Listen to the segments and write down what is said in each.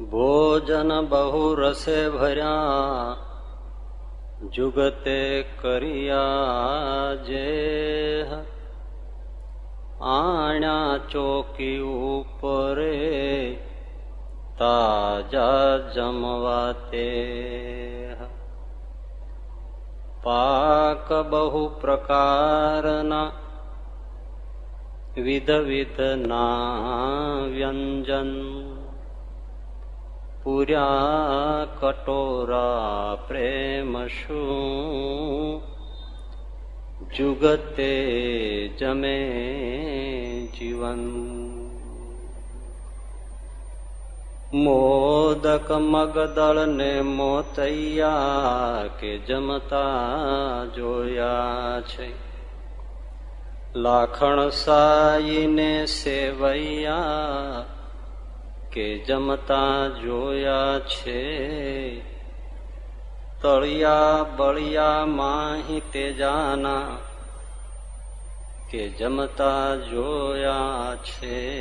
ભોજન બહુ રસે ભર્યા, જુગતે કર્યા જે. આણ્યા ચોકી ઉપરે તાજા જમવા તે પાક બહુ પ્રકારના વિધ વિધ ના વ્યંજન. પૂર્યા કટોરા પ્રેમ શું જુગતે જમે જીવન મોદક મગદળ ને મોતૈયા કે જમતા જોયા છે લાખણ સાઈને સેવૈયા કે જમતા જોયા છે. તળિયા બળિયા માહી તેજાના કે જમતા જોયા છે.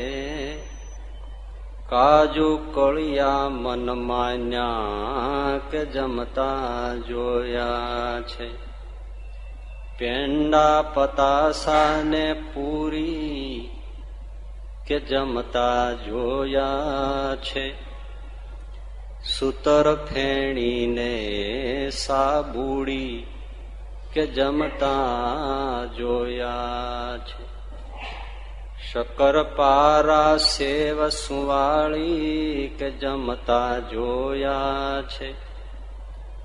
કાજુ કળિયા મન માન્યા કે જમતા જોયા છે. પેંડા પતાસા ને પૂરી કે જમતા જોયા છે. સુતર ફેણીને સાબુડી કે જમતા જોયા છે. શકરપારા સેવ સુવાળી કે જમતા જોયા છે.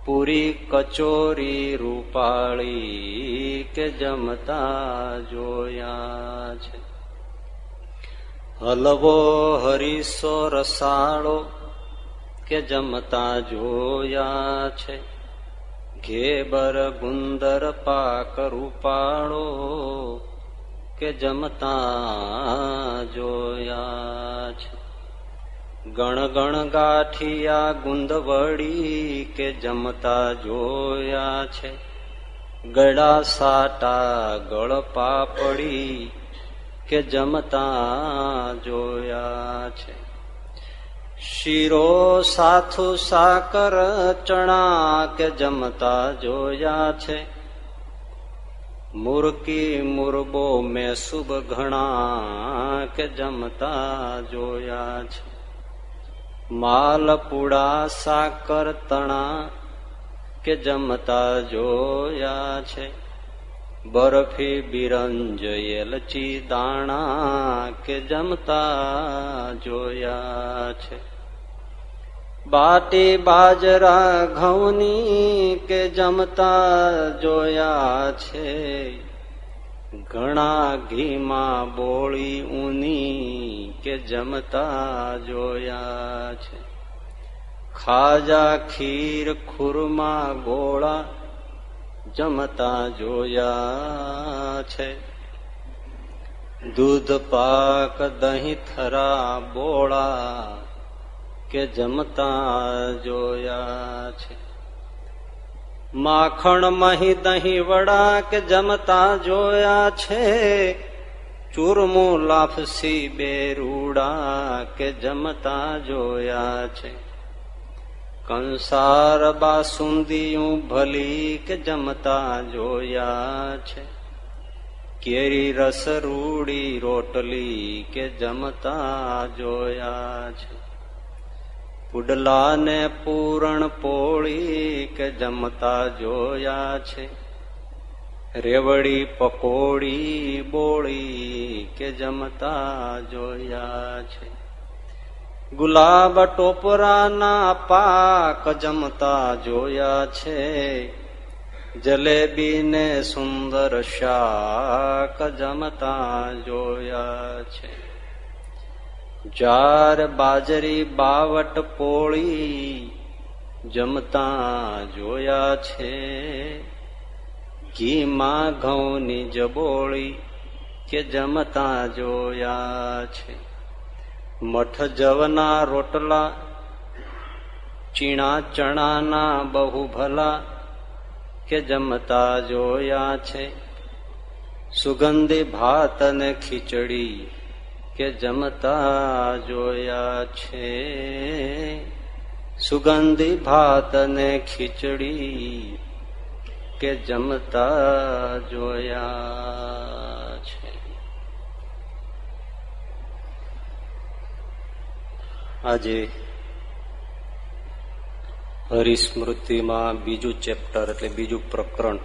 પૂરી કચોરી રૂપાળી કે જમતા જોયા છે. હલવો હરીસો રસાળો કે જમતા જોયા છે. ઘેબર ગુંદર પાક રૂપાળો કે જમતા જોયા છે. ગણ ગણ ગાંઠિયા ગુંદવડી કે જમતા જોયા છે. ગળા સાટા ગળ પાપડી કે જમતા જોયા છે. શીરો સાથુ સાકર ચણા કે જમતા જોયા છે. મુરકી મુરબો મેં શુભ ઘણા કે જમતા જોયા છે. માલપુડા સાકર તણા કે જમતા જોયા છે. બરફી બિરંજયેલ ચી દાણા કે જમતા જોયા છે. બાટી બાજરા ઘઉની કે જમતા જોયા છે. ઘણા ઘીમાં બોળી ઊની કે જમતા જોયા છે. ખાજા ખીર ખુરમા ગોળા જમતા જોયા છે. દૂધ પાક દહીં થરા બોળા કે જમતા જોયા છે. માખણ મહી દહીં વડા કે જમતા જોયા છે. ચૂરમું લાફસી બેરૂડા કે જમતા જોયા છે. કંસાર બાસુંદીયું ભલી કે જમતા જોયા છે. કેરી રસ રૂડી રોટલી કે જમતા જોયા છે. પુડલા ને પૂરણ પોળી કે જમતા જોયા છે. રેવડી પકોડી બોળી કે જમતા જોયા છે. ગુલાબ ટોપરાના પાક જમતા જોયા છે. જલેબી ને સુંદર શાક જમતા જોયા છે. જાર બાજરી બાવટ પોળી જમતા જોયા છે. ઘીમાં ઘઉંની જબોળી કે જમતા જોયા છે. મઠ જવના રોટલા, ચીણા ચણાના બહુ ભલા કે જમતા જોયા છે. સુગંધી ભાત અને ખીચડી કે જમતા જોયા છે. સુગંધી ભાત ને ખીચડી કે જમતા જોયા છે આજે હરિસ્મૃતિમાં બીજું ચેપ્ટર એટલે બીજું પ્રકરણ.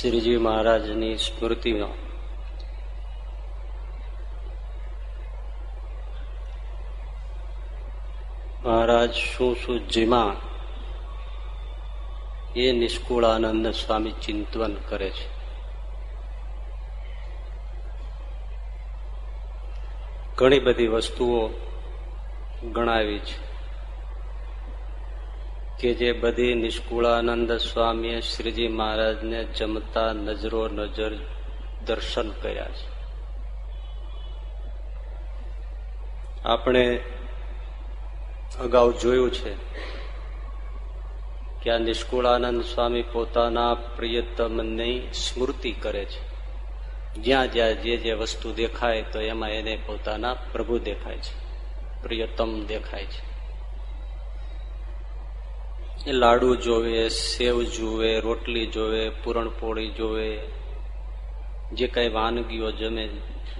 શ્રીજી મહારાજની સ્મૃતિનો. મહારાજ, શું શું જેમાં એ નિષ્કુળાનંદ સ્વામી ચિંતન કરે છે? ઘણી બધી વસ્તુઓ ગણાવી છે. કે જે બધી નિષ્કુળાનંદ સ્વામીએ શ્રીજી મહારાજને જમતા નજરો નજર દર્શન કર્યા છે. આપણે અગાઉ જોયું છે કે આ નિષ્કુળાનંદ સ્વામી પોતાના પ્રિયતમની સ્મૃતિ કરે છે. જ્યાં જ્યાં જે જે વસ્તુ દેખાય તો એમાં એને પોતાના પ્રભુ દેખાય છે. પ્રિયતમ દેખાય છે. એ લાડુ જોવે, સેવ જોવે રોટલી જોવે, પૂરણપોળી જોવે, જે કઈ વાનગીઓ જમે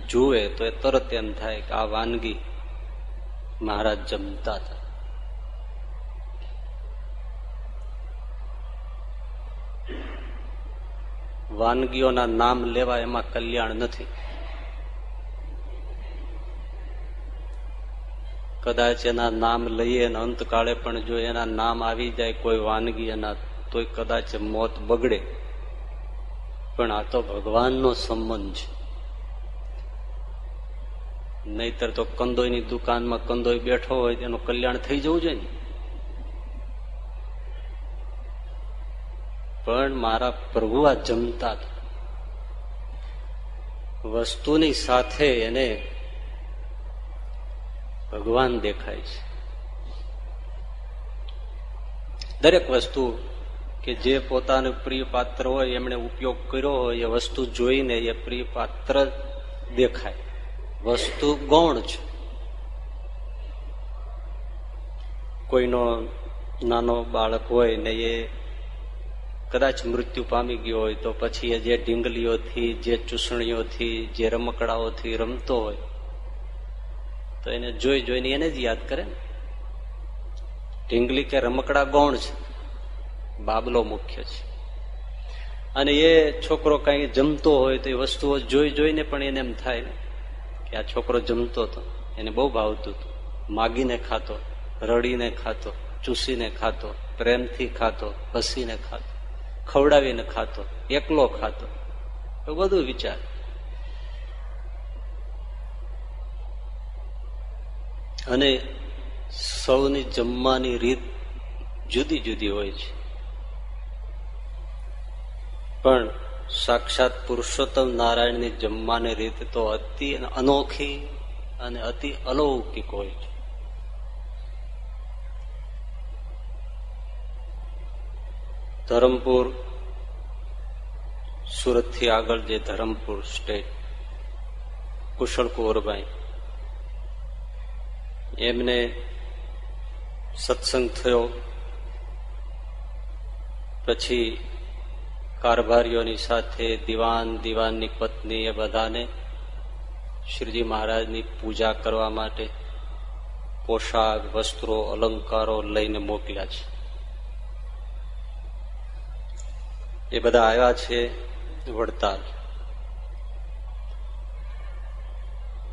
જુએ તો એ તરત એમ થાય કે આ વાનગી મહારાજ જમતા હતા. વાનગીઓના નામ લેવા એમાં કલ્યાણ નથી. કદાચ એના નામ લઈએ અને અંતકાળે પણ જો એના નામ આવી જાય કોઈ વાનગી એના તોય કદાચ મોત બગડે. પણ આ તો ભગવાનનો સંબંધ છે. નહીતર તો કંદોઈની દુકાનમાં કંદોઈ બેઠો હોય તેનું કલ્યાણ થઈ જવું જોઈએ ને? પણ મારા પ્રભુ આ જમતા વસ્તુની સાથે એને ભગવાન દેખાય છે. દરેક વસ્તુ કે જે પોતાનું પ્રિય પાત્ર હોય, એમણે ઉપયોગ કર્યો હોય, એ વસ્તુ જોઈને એ પ્રિય પાત્ર દેખાય. વસ્તુ ગૌણ છે. કોઈનો નાનો બાળક હોય ને એ કદાચ મૃત્યુ પામી ગયો હોય તો પછી જે ઢીંગલીઓથી, જે ચૂસણીઓથી, જે રમકડાઓથી રમતો હોય, તો એને જોઈ જોઈને એને જ યાદ કરે ને. ઢીંગલી કે રમકડા ગૌણ છે. બાબલો મુખ્ય છે. અને એ છોકરો કઈ જમતો હોય તો એ વસ્તુઓ જોઈ જોઈને પણ એને એમ થાય કે આ છોકરો જમતો હતો. એને બહુ ભાવતું હતું. માગીને ખાતો, રડીને ખાતો, ચૂસીને ખાતો, પ્રેમથી ખાતો, હસીને ખાતો. ખવડાવીને ખાતો, એકલો ખાતો. બધું વિચાર. અને સૌની જમવાની રીત જુદી જુદી હોય છે. પણ સાક્ષાત પુરુષોત્તમ નારાયણની જમવાની રીત તો અતિ અનોખી અને અતિ અલૌકિક હોય છે. ધરમપુર, સુરતથી આગળ જે ધરમપુર સ્ટેટ, કુશળ કુંવરભાઈ એમને સત્સંગ થયો. પછી કારભારીઓની સાથે દિવાન, દિવાનની પત્ની એ બધાને શ્રીજી મહારાજની પૂજા કરવા માટે પોશાક, વસ્ત્રો, અલંકારો લઈને મોકલ્યા છે. એ બધા આવ્યા છે વડતાલ.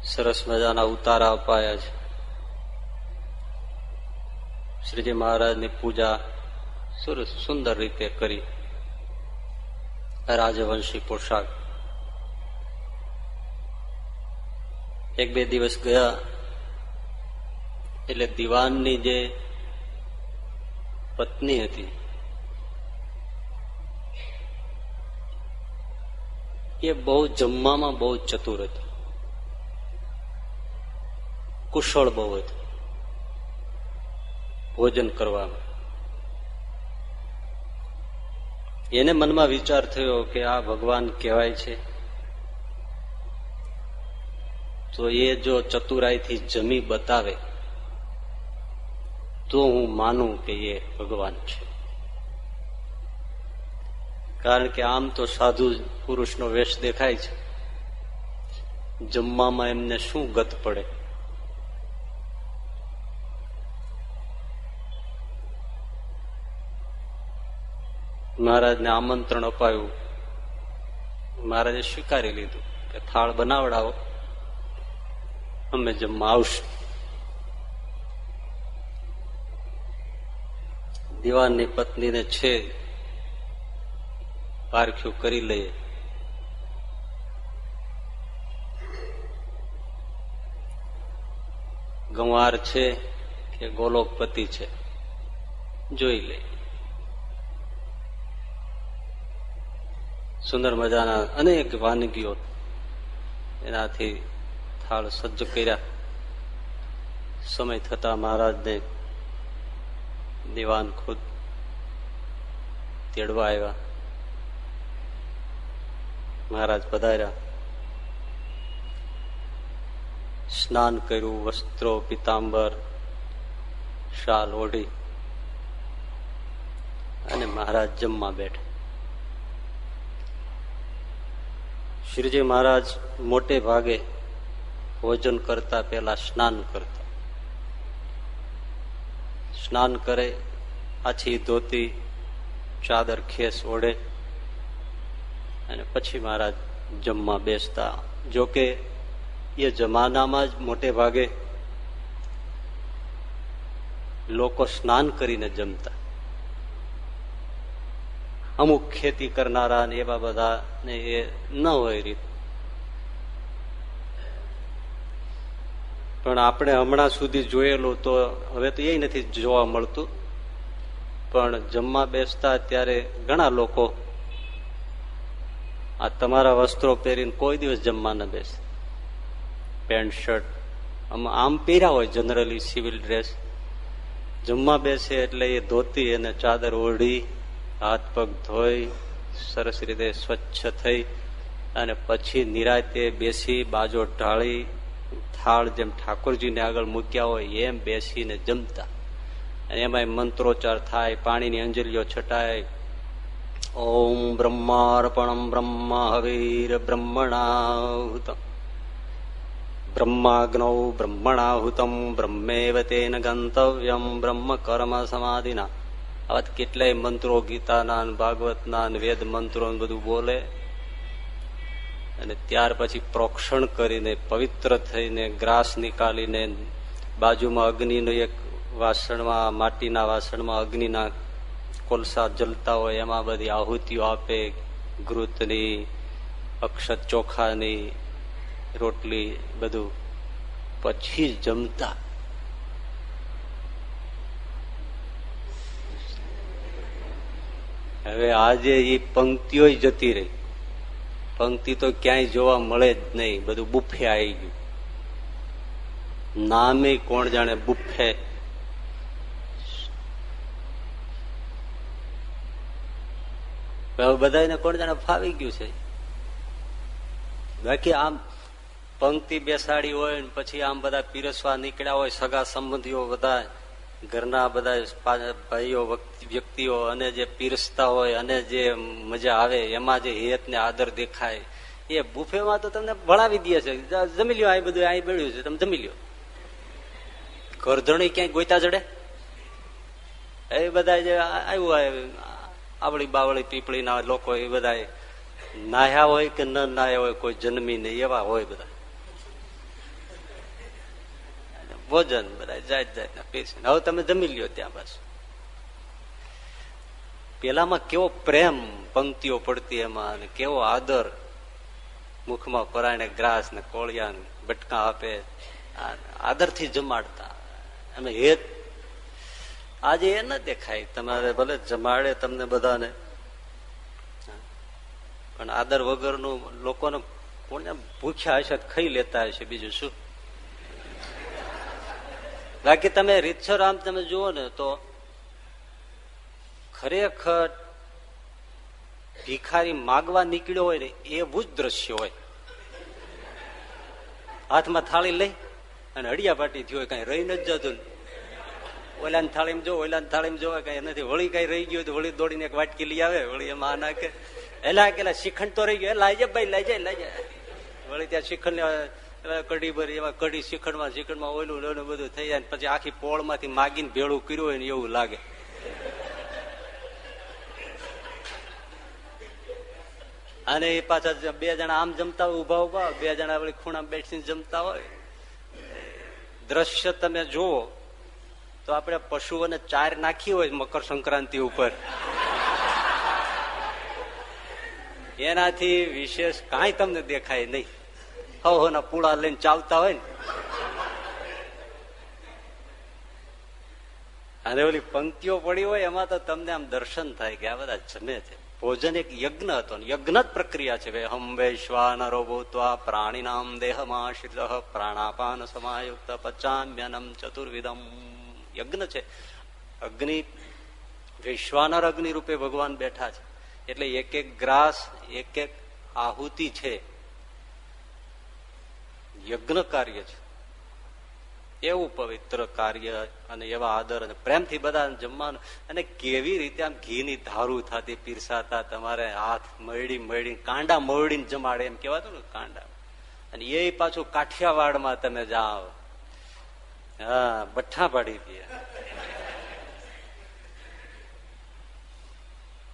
સરસ મજાના ઉતારા અપાયા છે. શ્રીજી મહારાજની પૂજા સરસ સુંદર રીતે કરી. રાજવંશી પોશાક. એક બે દિવસ ગયા એટલે દિવાનની જે પત્ની હતી એ બહુ જમવામાં બહુ ચતુર હતો. કુશળ બહુ હતો. ભોજન કરવામાં. એને મનમાં વિચાર થયો કે આ ભગવાન કહેવાય છે. તો એ જો ચતુરાઈથી જમી બતાવે, તો હું માનું કે એ ભગવાન છે. કારણ કે આમ તો સાધુ પુરુષનો વેશ દેખાય છે. જમવામાં એમને શું ગત પડે? મહારાજને આમંત્રણ અપાયું. મહારાજે સ્વીકારી લીધું કે થાળ બનાવડાવો. અમે જમવા આવશું. દીવાનની પત્નીને છે પારખ્યું કરી લઈએ. ગંવાર છે કે ગોલોકપતિ છે? જોઈ લઈએ સુંદર મજાના અનેક વાનગીઓ એનાથી થાળ સજ્જ કર્યા. સમય થતા મહારાજને દિવાન ખુદ તેડવા આવ્યા. મહારાજ પધાર્યા. સ્નાન કર્યું, વસ્ત્રો, પિતાંબર, શાલ ઓઢી અને મહારાજ જમવા બેઠા. શ્રીજી મહારાજ મોટે ભાગે ભોજન કરતા પેલા સ્નાન કરતા. સ્નાન કરે, આછી ધોતી, ચાદર, ખેસ ઓઢે. અને પછી મહારાજ જમવા બેસતા. જોકે એ જમાનામાં જ મોટે ભાગે લોકો સ્નાન કરીને જમતા. અમુક ખેતી કરનારા ને એવા બધા ને એ ન હોય રીત. પણ આપણે હમણાં સુધી જોયેલું તો હવે તો એ નથી જોવા મળતું. પણ જમવા બેસતા ત્યારે ઘણા લોકો આ તમારા વસ્ત્રો પહેરીને કોઈ દિવસ જમવા ન બેસે. પેન્ટ શર્ટ આમ પહેર્યા હોય જનરલી સિવિલ ડ્રેસ જમવા બેસે એટલે એ ધોતી અને ચાદર ઓઢી, હાથ પગ ધોઈ, સરસ રીતે સ્વચ્છ થઈ અને પછી નિરાતે બેસી, બાજો ઢાળી, થાળ જેમ ઠાકોરજીને આગળ મૂક્યા હોય એમ બેસીને જમતા. અને એમાં મંત્રોચ્ચાર થાય, પાણીની અંજલીઓ છટાય ઓમ બ્રહ્મ હવીર બ્રહ્મણાહુતમ બ્રહ્માગ્નૌ બ્રહ્મણાહુતમ બ્રહ્મેવ તેન ગંતવ્ય બ્રહ્મ કર્મ સમાધિના આવા કેટલાય મંત્રો ગીતાના ભાગવતના વેદ મંત્રો બધું બોલે અને ત્યાર પછી પ્રોક્ષણ કરીને, પવિત્ર થઈને, ગ્રાસ નીકાળીને બાજુમાં અગ્નિનો એક વાસણમાં, માટીના વાસણમાં અગ્નિના કોલસા જલતા હોય, એમાં બધી આહુતિઓ આપે, ઘૃતની, અક્ષત ચોખાની, રોટલી, બધું. પછી જમતા. હવે આજે એ પંક્તિઓ જતી રહી. પંક્તિ તો ક્યાંય જોવા મળે જ નહીં, બધું બુફે આવી ગયું. નામે કોણ જાણે બુફે બધાને કોણ જાણે ફાવી ગયું છે. બાકી આમ પંક્તિ બેસાડી હોય પછી આમ બધા પીરસવા નીકળ્યા હોય, સગા સંબંધીઓ બધા, ઘરના બધા ભાઈઓ વ્યક્તિઓ, અને જે પીરસતા હોય, અને જે મજા આવે, એમાં જે હેત ને આદર દેખાય, એ બુફેમાં તો તમને ભણાવી દે છે. જમી લ્યો, આ બધું અહીં બળ્યું છે. તમે જમી લ્યો. કરધણી ક્યાંય ગોઈતા જડે? એ બધા જે આવ્યું આવળી બાવળી પીપળીના લોકો એ બધા નાહ્યા હોય કે ન નાહ્યા હોય, કોઈ જન્મી નહીં એવા હોય બધા. ભોજન બધા જાત જાતના પીરસે હવે તમે જમી લ્યો ત્યાં બસ પેલામાં કેવો પ્રેમ પંક્તિઓ પડતી એમાં અને કેવો આદર મુખમાં પરાયણે ગ્રાસ ને કોળિયા બટકા આપે. આદરથી જમાડતા. અમે હેત આજે એ ન દેખાય. તમારે ભલે જમાડે તમને બધાને. પણ આદર વગરનું લોકોને કોને ભૂખ્યા હશે ખાઈ લેતા હશે? બીજું શું? બાકી તમે રીતસર આમ તમે જુઓ ને તો ખરેખર ભિખારી માગવા નીકળ્યો હોય ને એવું જ દ્રશ્ય હોય. હાથમાં થાળી લઈ અને હડિયા પાટી થયો કઈ રહી નથી જતું. ઓલા થાળીમાં જો ઓલા થાળીમાં જોવે, કઈ નથી વળી કઈ રહી ગયું તો વળી દોડીને એક વાટકી લઈ આવે વળી એમાં નાખે. એલા કેલા શિખંડ તો રહી ગયો લાઈ જાય ભાઈ લઈ જાય લઈ જાય વળી ત્યાં શિખંડ કઢી ભરી, એવા કઢી શિખંડમાં શિખંડમાં ઓલું ઓલું બધું થઈ જાય પછી આખી પોળમાંથી માગીને ભેળું કર્યું હોય ને એવું લાગે. અને એ પાછા બે જણા આમ જમતા હોય ઊભા ઊભા બે જણા વળી ખૂણા બેસીને જમતા હોય. દ્રશ્ય તમે જુઓ તો આપણે પશુઓને ચાર નાખી હોય મકર સંક્રાંતિ ઉપર. એનાથી વિશેષ કાંઈ તમને દેખાય નહીં. હવ ના પૂળા લઈને ચાલતા હોય ને. અને ઓલી પંક્તિઓ પડી હોય એમાં તો તમને આમ દર્શન થાય કે આ બધા જમે છે. ભોજન એક યજ્ઞ હતો યજ્ઞ જ પ્રક્રિયા છે. હમ વૈશ્વાનરો ભૂતવા પ્રાણીનામ દેહમાશ્રિત પ્રાણાપાન સમાયુક્ત પચામ્યનમ ચતુર્વિધમ. યજ્ઞ છે. અગ્નિ વિશ્વાનર અગ્નિ રૂપે ભગવાન બેઠા છે. એટલે એક એક ગ્રાસ, એક એક આહુતિ છે. યજ્ઞ કાર્ય છે. એવું પવિત્ર કાર્ય અને એવા આદર અને પ્રેમથી બધા જમવાનું અને કેવી રીતે આમ ઘીની ધારું થતી, પીરસાતા, તમારે હાથ મળી મળી કાંડા મળીને જમાડે એમ કેવાતું ને કાંડા. અને એ પાછું કાઠિયાવાડમાં તમે જાઓ. હા, બઠ્ઠા પાડી દે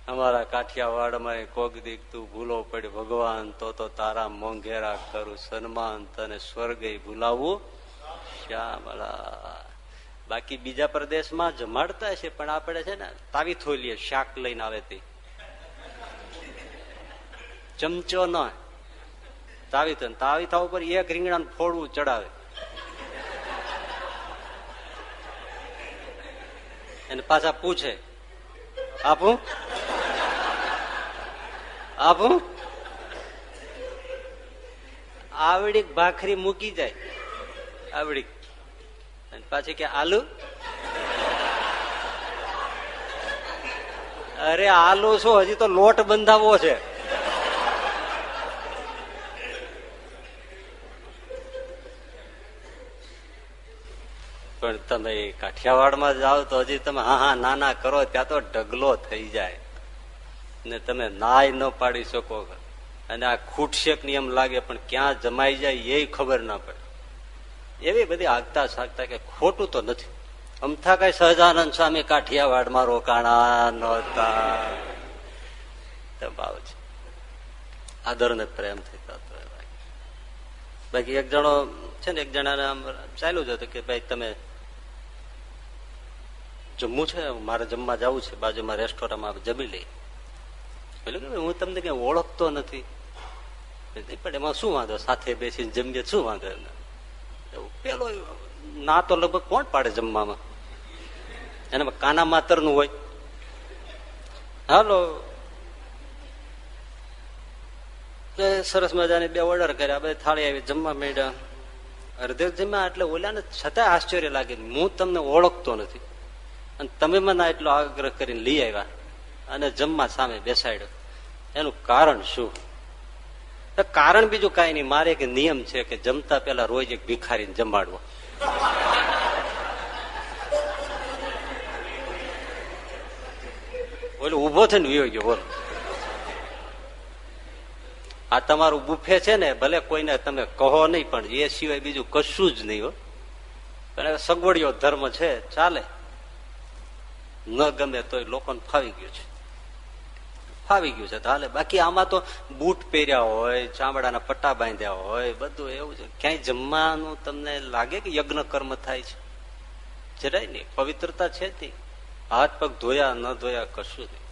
અમારા કાઠિયાવાડમાં કોક દીક તું ભૂલો પડી, ભગવાન તો તો તારા મોંઘેરા કરું, સન્માન તને સ્વર્ગે ભૂલાવું. શ્યામળા બાકી બીજા પ્રદેશમાં જમાડતા છે, પણ આપણે છે ને, તાવી થોલીએ, શાક લઈને આવે તે. ચમચો ન તાવી તાવી થવા ઉપર એક રીંગણા ફોડવું ચડાવે. અને પાછા પૂછે. આપું? આપું? આવડીક ભાખરી મૂકી જાય. આવડી પાછી કે આલુ? અરે આલુ શું, હજી તો લોટ બંધાવવો છે. પણ તમે કાઠિયાવાડમાં જાઓ તો હજી તમે હા હા નાના કરો, ત્યાં તો ઢગલો થઈ જાય. ને તમે નાય ન પાડી શકો. અને આ ખૂટશેક નિયમ લાગે, પણ ક્યાં જમાઈ જાય એ ખબર ના પડે. એવી બધી આગતા સાગતા કે ખોટું તો નથી. અમથા કઈ સહજાનંદ સ્વામી કાઠિયાવાડમાં રોકાણા નહોતા. તબાવ છે. આદર ને પ્રેમ થતા બાકી એક જણો છે ને, એક જણાને આમ ચાલ્યું જ કે ભાઈ તમે જમવું છે, મારે જમવા જવું છે, બાજુમાં રેસ્ટોરન્ટમાં જમી લઈ પેલું કે હું તમને કઈ ઓળખતો નથી. પણ એમાં શું વાંધો? સાથે બેસીને જમીએ, શું વાંધો? પેલો ના તો લગભગ કોણ પાડે જમવામાં? એનામાં કાના માતરનું હોય. હાલો. સરસ મજાની બે ઓર્ડર કર્યા બધા થાળી આવી, જમવા માંડ્યા. અર્ધે જમ્યા એટલે ઓલાને છતાં આશ્ચર્ય લાગે હું તમને ઓળખતો નથી. અને તમે મને એટલો આગ્રહ કરીને લઈ આવ્યા અને જમવા સામે બેસાડ્યો. એનું કારણ શું? કારણ બીજું કઈ નહીં. મારે એક નિયમ છે કે જમતા પેલા રોજ એક ભિખારીને જમાડવો. ઓલો ઊભો થઈને વિયો બોલો. આ તમારું બુફે છે ને, ભલે કોઈને તમે કહો નહીં, પણ એ સિવાય બીજું કશું જ નહીં, હો. પણ સગવડિયો ધર્મ છે, ચાલે. ન ગમે તો લોકોને ફાવી ગયું છે. ફાવી ગયું છે. હાલે, બાકી આમાં તો બૂટ પહેર્યા હોય, ચામડાના પટ્ટા બાંધ્યા હોય, બધું એવું છે. ક્યાંય જમવાનું તમને લાગે કે યજ્ઞ કર્મ થાય છે? જરાય નહીં. પવિત્રતા છે જ હાથ પગ ધોયા, ન ધોયા કશું નહીં.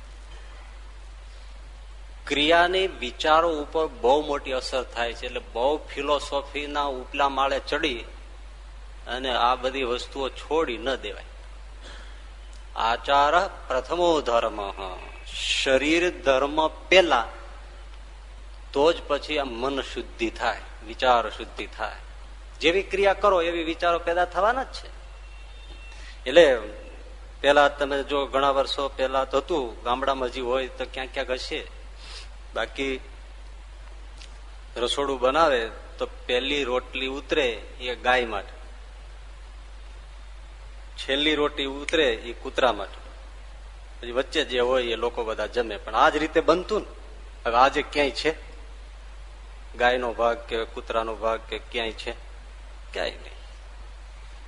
ક્રિયાની વિચારો ઉપર બહુ મોટી અસર થાય છે. એટલે બહુ ફિલોસોફીના ઉપલા માળે ચડી અને આ બધી વસ્તુઓ છોડી ન દેવાય. આચાર પ્રથમો ધર્મ. શરીર ધર્મ પેલા, તો જ પછી આ મન શુદ્ધિ થાય, વિચાર શુદ્ધિ થાય. જેવી ક્રિયા કરો, એવી વિચારો પેદા થવાના જ છે. એટલે પેલા તમે જો ઘણા વર્ષો પેલા થતું ગામડામાં હજી હોય તો ક્યાંક ક્યાંક હશે બાકી રસોડું બનાવે તો પેલી રોટલી ઉતરે એ ગાય માટે. છેલ્લી રોટલી ઉતરે એ કૂતરા માટે. પછી વચ્ચે જે હોય એ લોકો બધા જમે. પણ આ જ રીતે બનતું ને. હવે આજે ક્યાંય છે? ગાયનો ભાગ કે કૂતરાનો ભાગ કે ક્યાંય છે? ક્યાંય નહીં.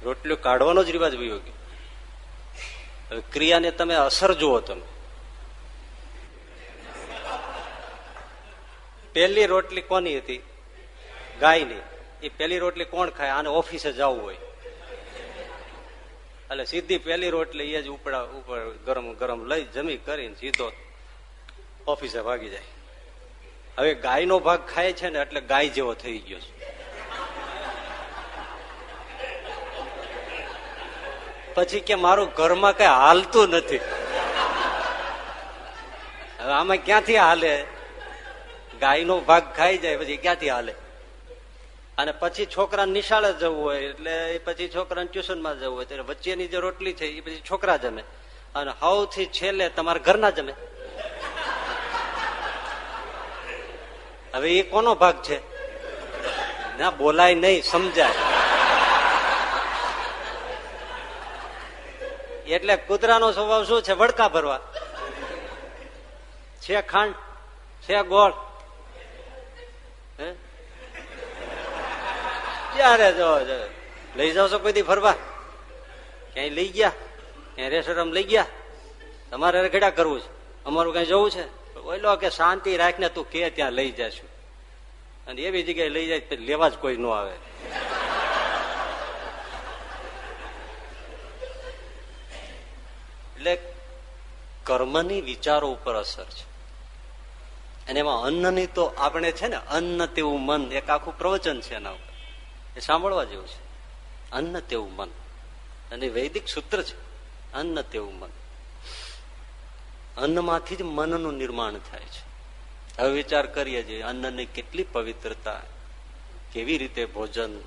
રોટલીઓ કાઢવાનો જ રિવાજ વયો ગયો. હવે ક્રિયાને તમે અસર જુઓ તમે. પહેલી રોટલી કોની હતી? ગાયની. એ પહેલી રોટલી કોણ ખાય? આને ઓફિસે જવું હોય. એટલે સીધી પેલી રોટલી એ જ ઉપડા ઉપર ગરમ ગરમ લઈ જમી કરીને સીધો ઓફિસે ભાગી જાય. હવે ગાયનો ભાગ ખાય છે ને એટલે ગાય જેવો થઈ ગયો છે. પછી કે મારું ઘરમાં કઈ હાલતું નથી. હવે આમાં ક્યાંથી હાલે? ગાયનો ભાગ ખાઈ જાય, પછી ક્યાંથી હાલે? અને પછી છોકરા નિશાળે જવું હોય, એટલે પછી છોકરાને ટ્યુશનમાં જવું હોય ત્યારે વચ્ચેની જે રોટલી છે, એ પછી છોકરા જમે. અને સૌથી છેલ્લે તમારા ઘરના જમે. હવે એ કોનો ભાગ છે? ના, બોલાય નહીં, સમજાય. એટલે કૂતરાનો સ્વભાવ શું છે? વડકા ભરવા. છે ખાંડ, છે ગોળ. હે? ક્યારે જો લઈ જાવ છો કોઈ ફરવા? ક્યાંય લઈ ગયા? ક્યાંય રેસ્ટોરન્ટ લઈ ગયા? તમારે ઘડા કરવું છે. અમારું કઈ જવું છે? ઓઈલો કે શાંતિ રાખીને તું કે ત્યાં લઈ જશું. અને એવી જગ્યાએ લઈ જાય લેવા જ કોઈ ન આવે. એટલે કર્મની વિચારો ઉપર અસર છે. અને એમાં અન્નની તો આપણે છે ને, અન્ન તેવું મન, એક આખું પ્રવચન છે એના એ સાંભળવા જેવું છે. અન્ન તેવું મન. અને વૈદિક સૂત્ર છે. અન્ન તેવું મન. અન્નમાંથી જ મનનું નિર્માણ થાય છે. હવે વિચાર કરીએ છીએ અન્નની કેટલી પવિત્રતા, કેવી રીતે ભોજન.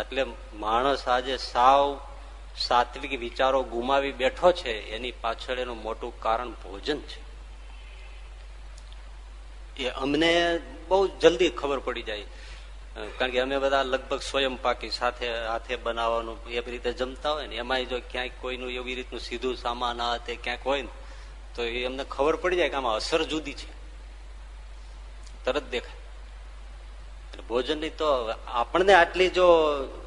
એટલે માણસ આજે સાવ સાત્વિક વિચારો ગુમાવી બેઠો છે, એની પાછળ એનું મોટું કારણ ભોજન છે. એ અમને બહુ જલ્દી ખબર પડી જાય. કારણ કે અમે બધા લગભગ સ્વયં પાકી સાથે હાથે બનાવવાનું એવી રીતે જમતા હોય ને એમાં જો ક્યાંક કોઈનું એવી રીતનું સીધું સામાન આ તે ક્યાંક હોય ને, તો એ અમને ખબર પડી જાય કે આમાં અસર જુદી છે. તરત દેખાય. ભોજનની તો આપણને આટલી જો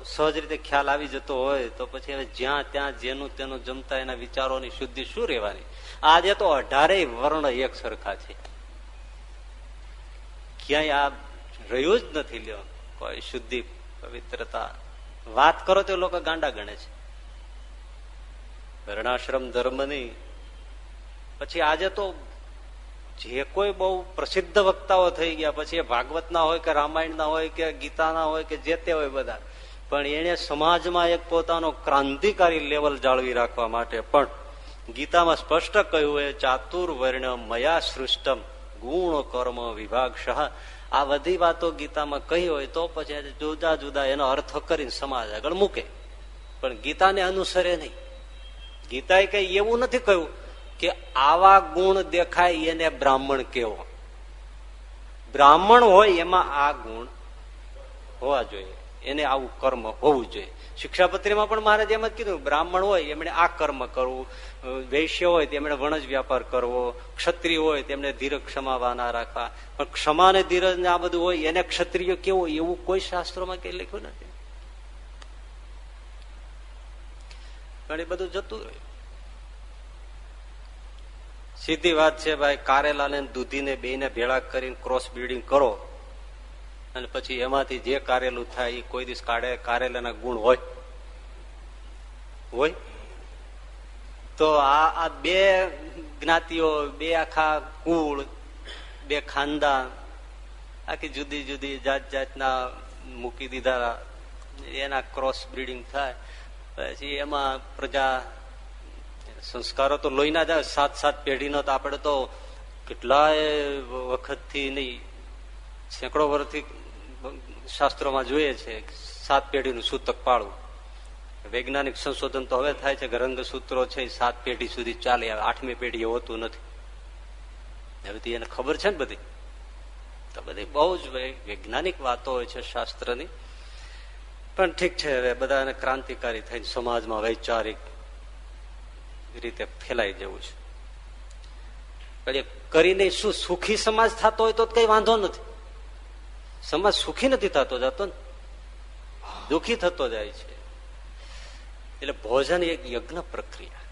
સહજ રીતે ખ્યાલ આવી જતો હોય, તો પછી હવે જ્યાં ત્યાં જેનું તેનું જમતા એના વિચારોની શુદ્ધિ શું રહેવાની? આજે તો અઢારે વર્ણ એક સરખા છે. ક્યાંય આ રહ્યું જ નથી લ્યો. કોઈ શુદ્ધિ, પવિત્રતા. વાત કરો તો લોકો ગાંડા ગણે છે. વર્ણાશ્રમ ધર્મની, પછી આજે તો જે કોઈ બહુ પ્રસિદ્ધ વક્તાઓ થઈ ગયા, પછી એ ભાગવતના હોય કે રામાયણના હોય કે ગીતાના હોય કે જે તે હોય બધા. પણ એને સમાજમાં એક પોતાનો ક્રાંતિકારી લેવલ જાળવી રાખવા માટે પણ ગીતામાં સ્પષ્ટ કહ્યું, એ ચાતુર વર્ણ મયા સૃષ્ટમ ગુણ કર્મ વિભાગ સહ આ બધી વાતો ગીતામાં કહી હોય તો પછી જુદા જુદા એનો અર્થ કરીને સમાજ આગળ મૂકે. પણ ગીતાને અનુસરે નહીં. ગીતાએ કઈ એવું નથી કહ્યું કે આવા ગુણ દેખાય એને બ્રાહ્મણ કેવો. બ્રાહ્મણ હોય એમાં આ ગુણ હોવા જોઈએ. એને આવું કર્મ હોવું જોઈએ. શિક્ષાપત્રીમાં પણ મહારાજ એમ જ કીધું, બ્રાહ્મણ હોય એમણે આ કર્મ કરવું વૈશ્ય હોય તેમણે વણજ વ્યાપાર કરવો, ક્ષત્રિય હોય તેમણે ધીરજ ક્ષમાવાના રાખવા. પણ ક્ષમા ને ધીરજ ને આ બધું હોય, એને ક્ષત્રિય કેવો એવું કોઈ શાસ્ત્રોમાં કઈ લખ્યું નથી. એ બધું જતું રહ્યું સીધી વાત છે ભાઈ કારેલા ને દૂધીને બે ને ભેળા કરીને ક્રોસ બ્રીડિંગ કરો. અને પછી એમાંથી જે કારેલું થાય એ કોઈ દિવસ કાઢે, કારેલાના ગુણ હોય. હોય? તો આ આ બે જ્ઞાતિઓ, બે આખા કુળ, બે ખાનદાન, આખી જુદી જુદી જાત જાતના મૂકી દીધા. એના ક્રોસ બ્રીડિંગ થાય. પછી એમાં પ્રજા સંસ્કારો તો લોહીના જાય. સાત સાત પેઢીનો તો આપણે તો કેટલાય વખતથી નહીં, સેંકડો વર્ષથી શાસ્ત્રોમાં જોઈએ છે સાત પેઢીનું સૂતક પાળવું. વૈજ્ઞાનિક સંશોધન તો હવે થાય છે કે રંગસૂત્રો છે સાત પેઢી સુધી ચાલે આઠમી પેઢી હોતું નથી. બધી એને ખબર છે ને બધી? તો બધી બહુ જ વૈજ્ઞાનિક વાતો હોય છે શાસ્ત્રની. પણ ઠીક છે, હવે બધાને ક્રાંતિકારી થઈને સમાજમાં વૈચારિક રીતે ફેલાઈ જવું છે. કરીને શું સુખી સમાજ થતો હોય તો કઈ વાંધો નથી. સમાજ સુખી નથી થતો, જતો ને? દુખી થતો જાય છે. એટલે ભોજન એક યજ્ઞ પ્રક્રિયા.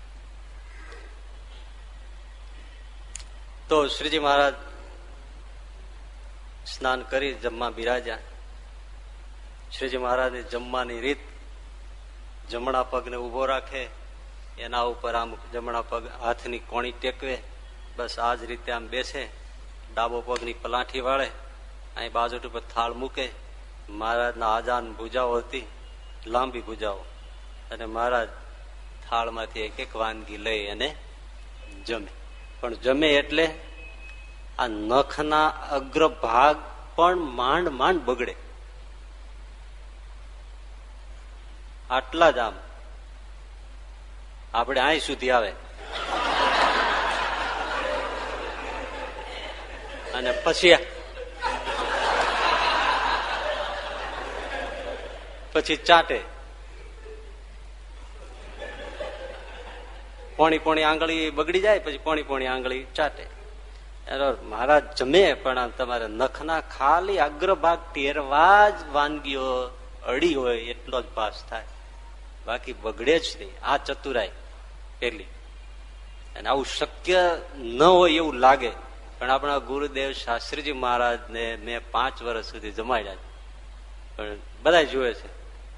તો શ્રીજી મહારાજ સ્નાન કરી જમવા બિરાજ્યા. શ્રીજી મહારાજની જમવાની રીત જમણા પગને ઊભો રાખે, એના ઉપર આમ જમણા પગ હાથની કોણી ટેકવે, બસ આ જ રીતે આમ બેસે, ડાબો પગની પલાઠી વાળે, અહીં બાજુ ઉપર થાળ મૂકે. મહારાજના આજાન ભૂજાઓ હતી, લાંબી ભૂજાઓ. અને મહારાજ થાળમાંથી એક એક વાનગી લઈ અને જમે. પણ જમે એટલે આ નખના અગ્રભાગ પણ માંડ માંડ બગડે. આટલા જ આમ. આપણે અહીં સુધી આવે. અને પછી પછી ચાટે. પોણી પોણી આંગળી બગડી જાય, પછી પોણી પોણી આંગળી ચાટે. મહારાજ જમે, પણ તમારે નખના ખાલી અગ્રભાગ ટેરવા જ વાનગીઓ અડી હોય, એટલો જ પાસ થાય. બાકી બગડે જ નહીં, આ ચતુરાય પેલી. અને આવું શક્ય ન હોય એવું લાગે, પણ આપણા ગુરુદેવ શાસ્ત્રીજી મહારાજને મેં પાંચ વર્ષ સુધી જમાડ્યા પણ બધા જુએ છે,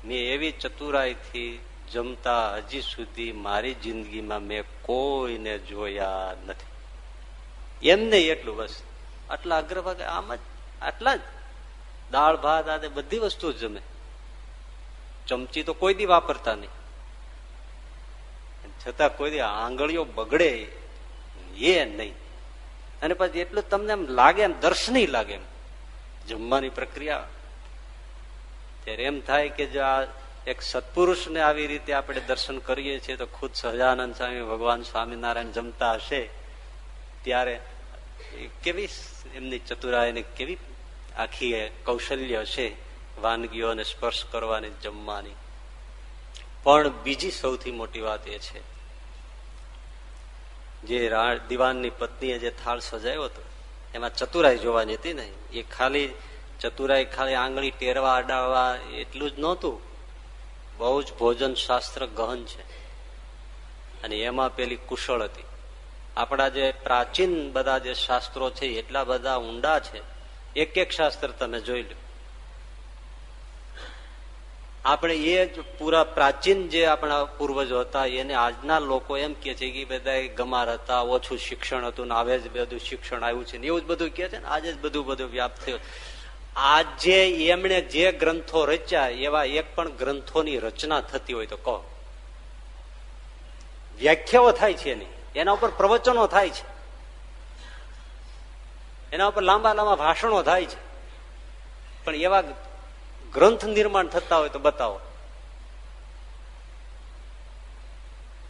મેં એવી ચતુરાઈથી જમતા હજી સુધી મારી જિંદગીમાં મેં કોઈને જોયા નથી. એમને એટલું બસ. આટલા અગ્રભાગે આમ જ, આટલા જ. દાળ, ભાત આ બધી વસ્તુ જમે. ચમચી તો કોઈ દી વાપરતા નહીં. છતાં કોઈ દી આંગળીઓ બગડે એ નહીં. અને પછી એટલું તમને એમ લાગે એમ દર્શની લાગે એમ. જમવાની પ્રક્રિયા. ત્યારે એમ થાય કે જો આ એક સત્પુરુષને આવી રીતે આપણે દર્શન કરીએ છીએ તો ખુદ સહજાનંદ સ્વામી ભગવાન સ્વામિનારાયણ જમતા હશે, ત્યારે કેવી એમની ચતુરાઈને કેવી આખી કૌશલ્ય હશે વાનગીઓને સ્પર્શ કરવાની, જમવાની. પણ બીજી સૌથી મોટી વાત એ છે, જે દિવાનની પત્નીએ જે થાળ સજાયો હતો, એમાં ચતુરાઈ જોવાની હતી ને એ ખાલી, ચતુરાઈ ખાલી આંગળી ટેરવા, અડાવવા એટલું જ નહોતું. બહુ જ ભોજન શાસ્ત્ર ગહન છે. અને એમાં પેલી કુશળ હતી. આપણા જે પ્રાચીન બધા જે શાસ્ત્રો છે, એટલા બધા ઊંડા છે. એક એક શાસ્ત્ર તમે જોઈ લો. આપણે એ પૂરા પ્રાચીન જે આપણા પૂર્વજો હતા, એને આજના લોકો એમ કે છે કે બધા ગમાર હતા, ઓછું શિક્ષણ હતું ને આવે જ બધું શિક્ષણ આવ્યું છે ને એવું જ બધું કે છે ને, આજે જ બધું બધું વ્યાપ થયું. આજે એમણે જે ગ્રંથો રચ્યા, એવા એક પણ ગ્રંથોની રચના થતી હોય તો કહો. વ્યાખ્યાઓ થાય છે એની. એના ઉપર પ્રવચનો થાય છે. એના ઉપર લાંબા લાંબા ભાષણો થાય છે. પણ એવા ગ્રંથ નિર્માણ થતા હોય તો બતાવો.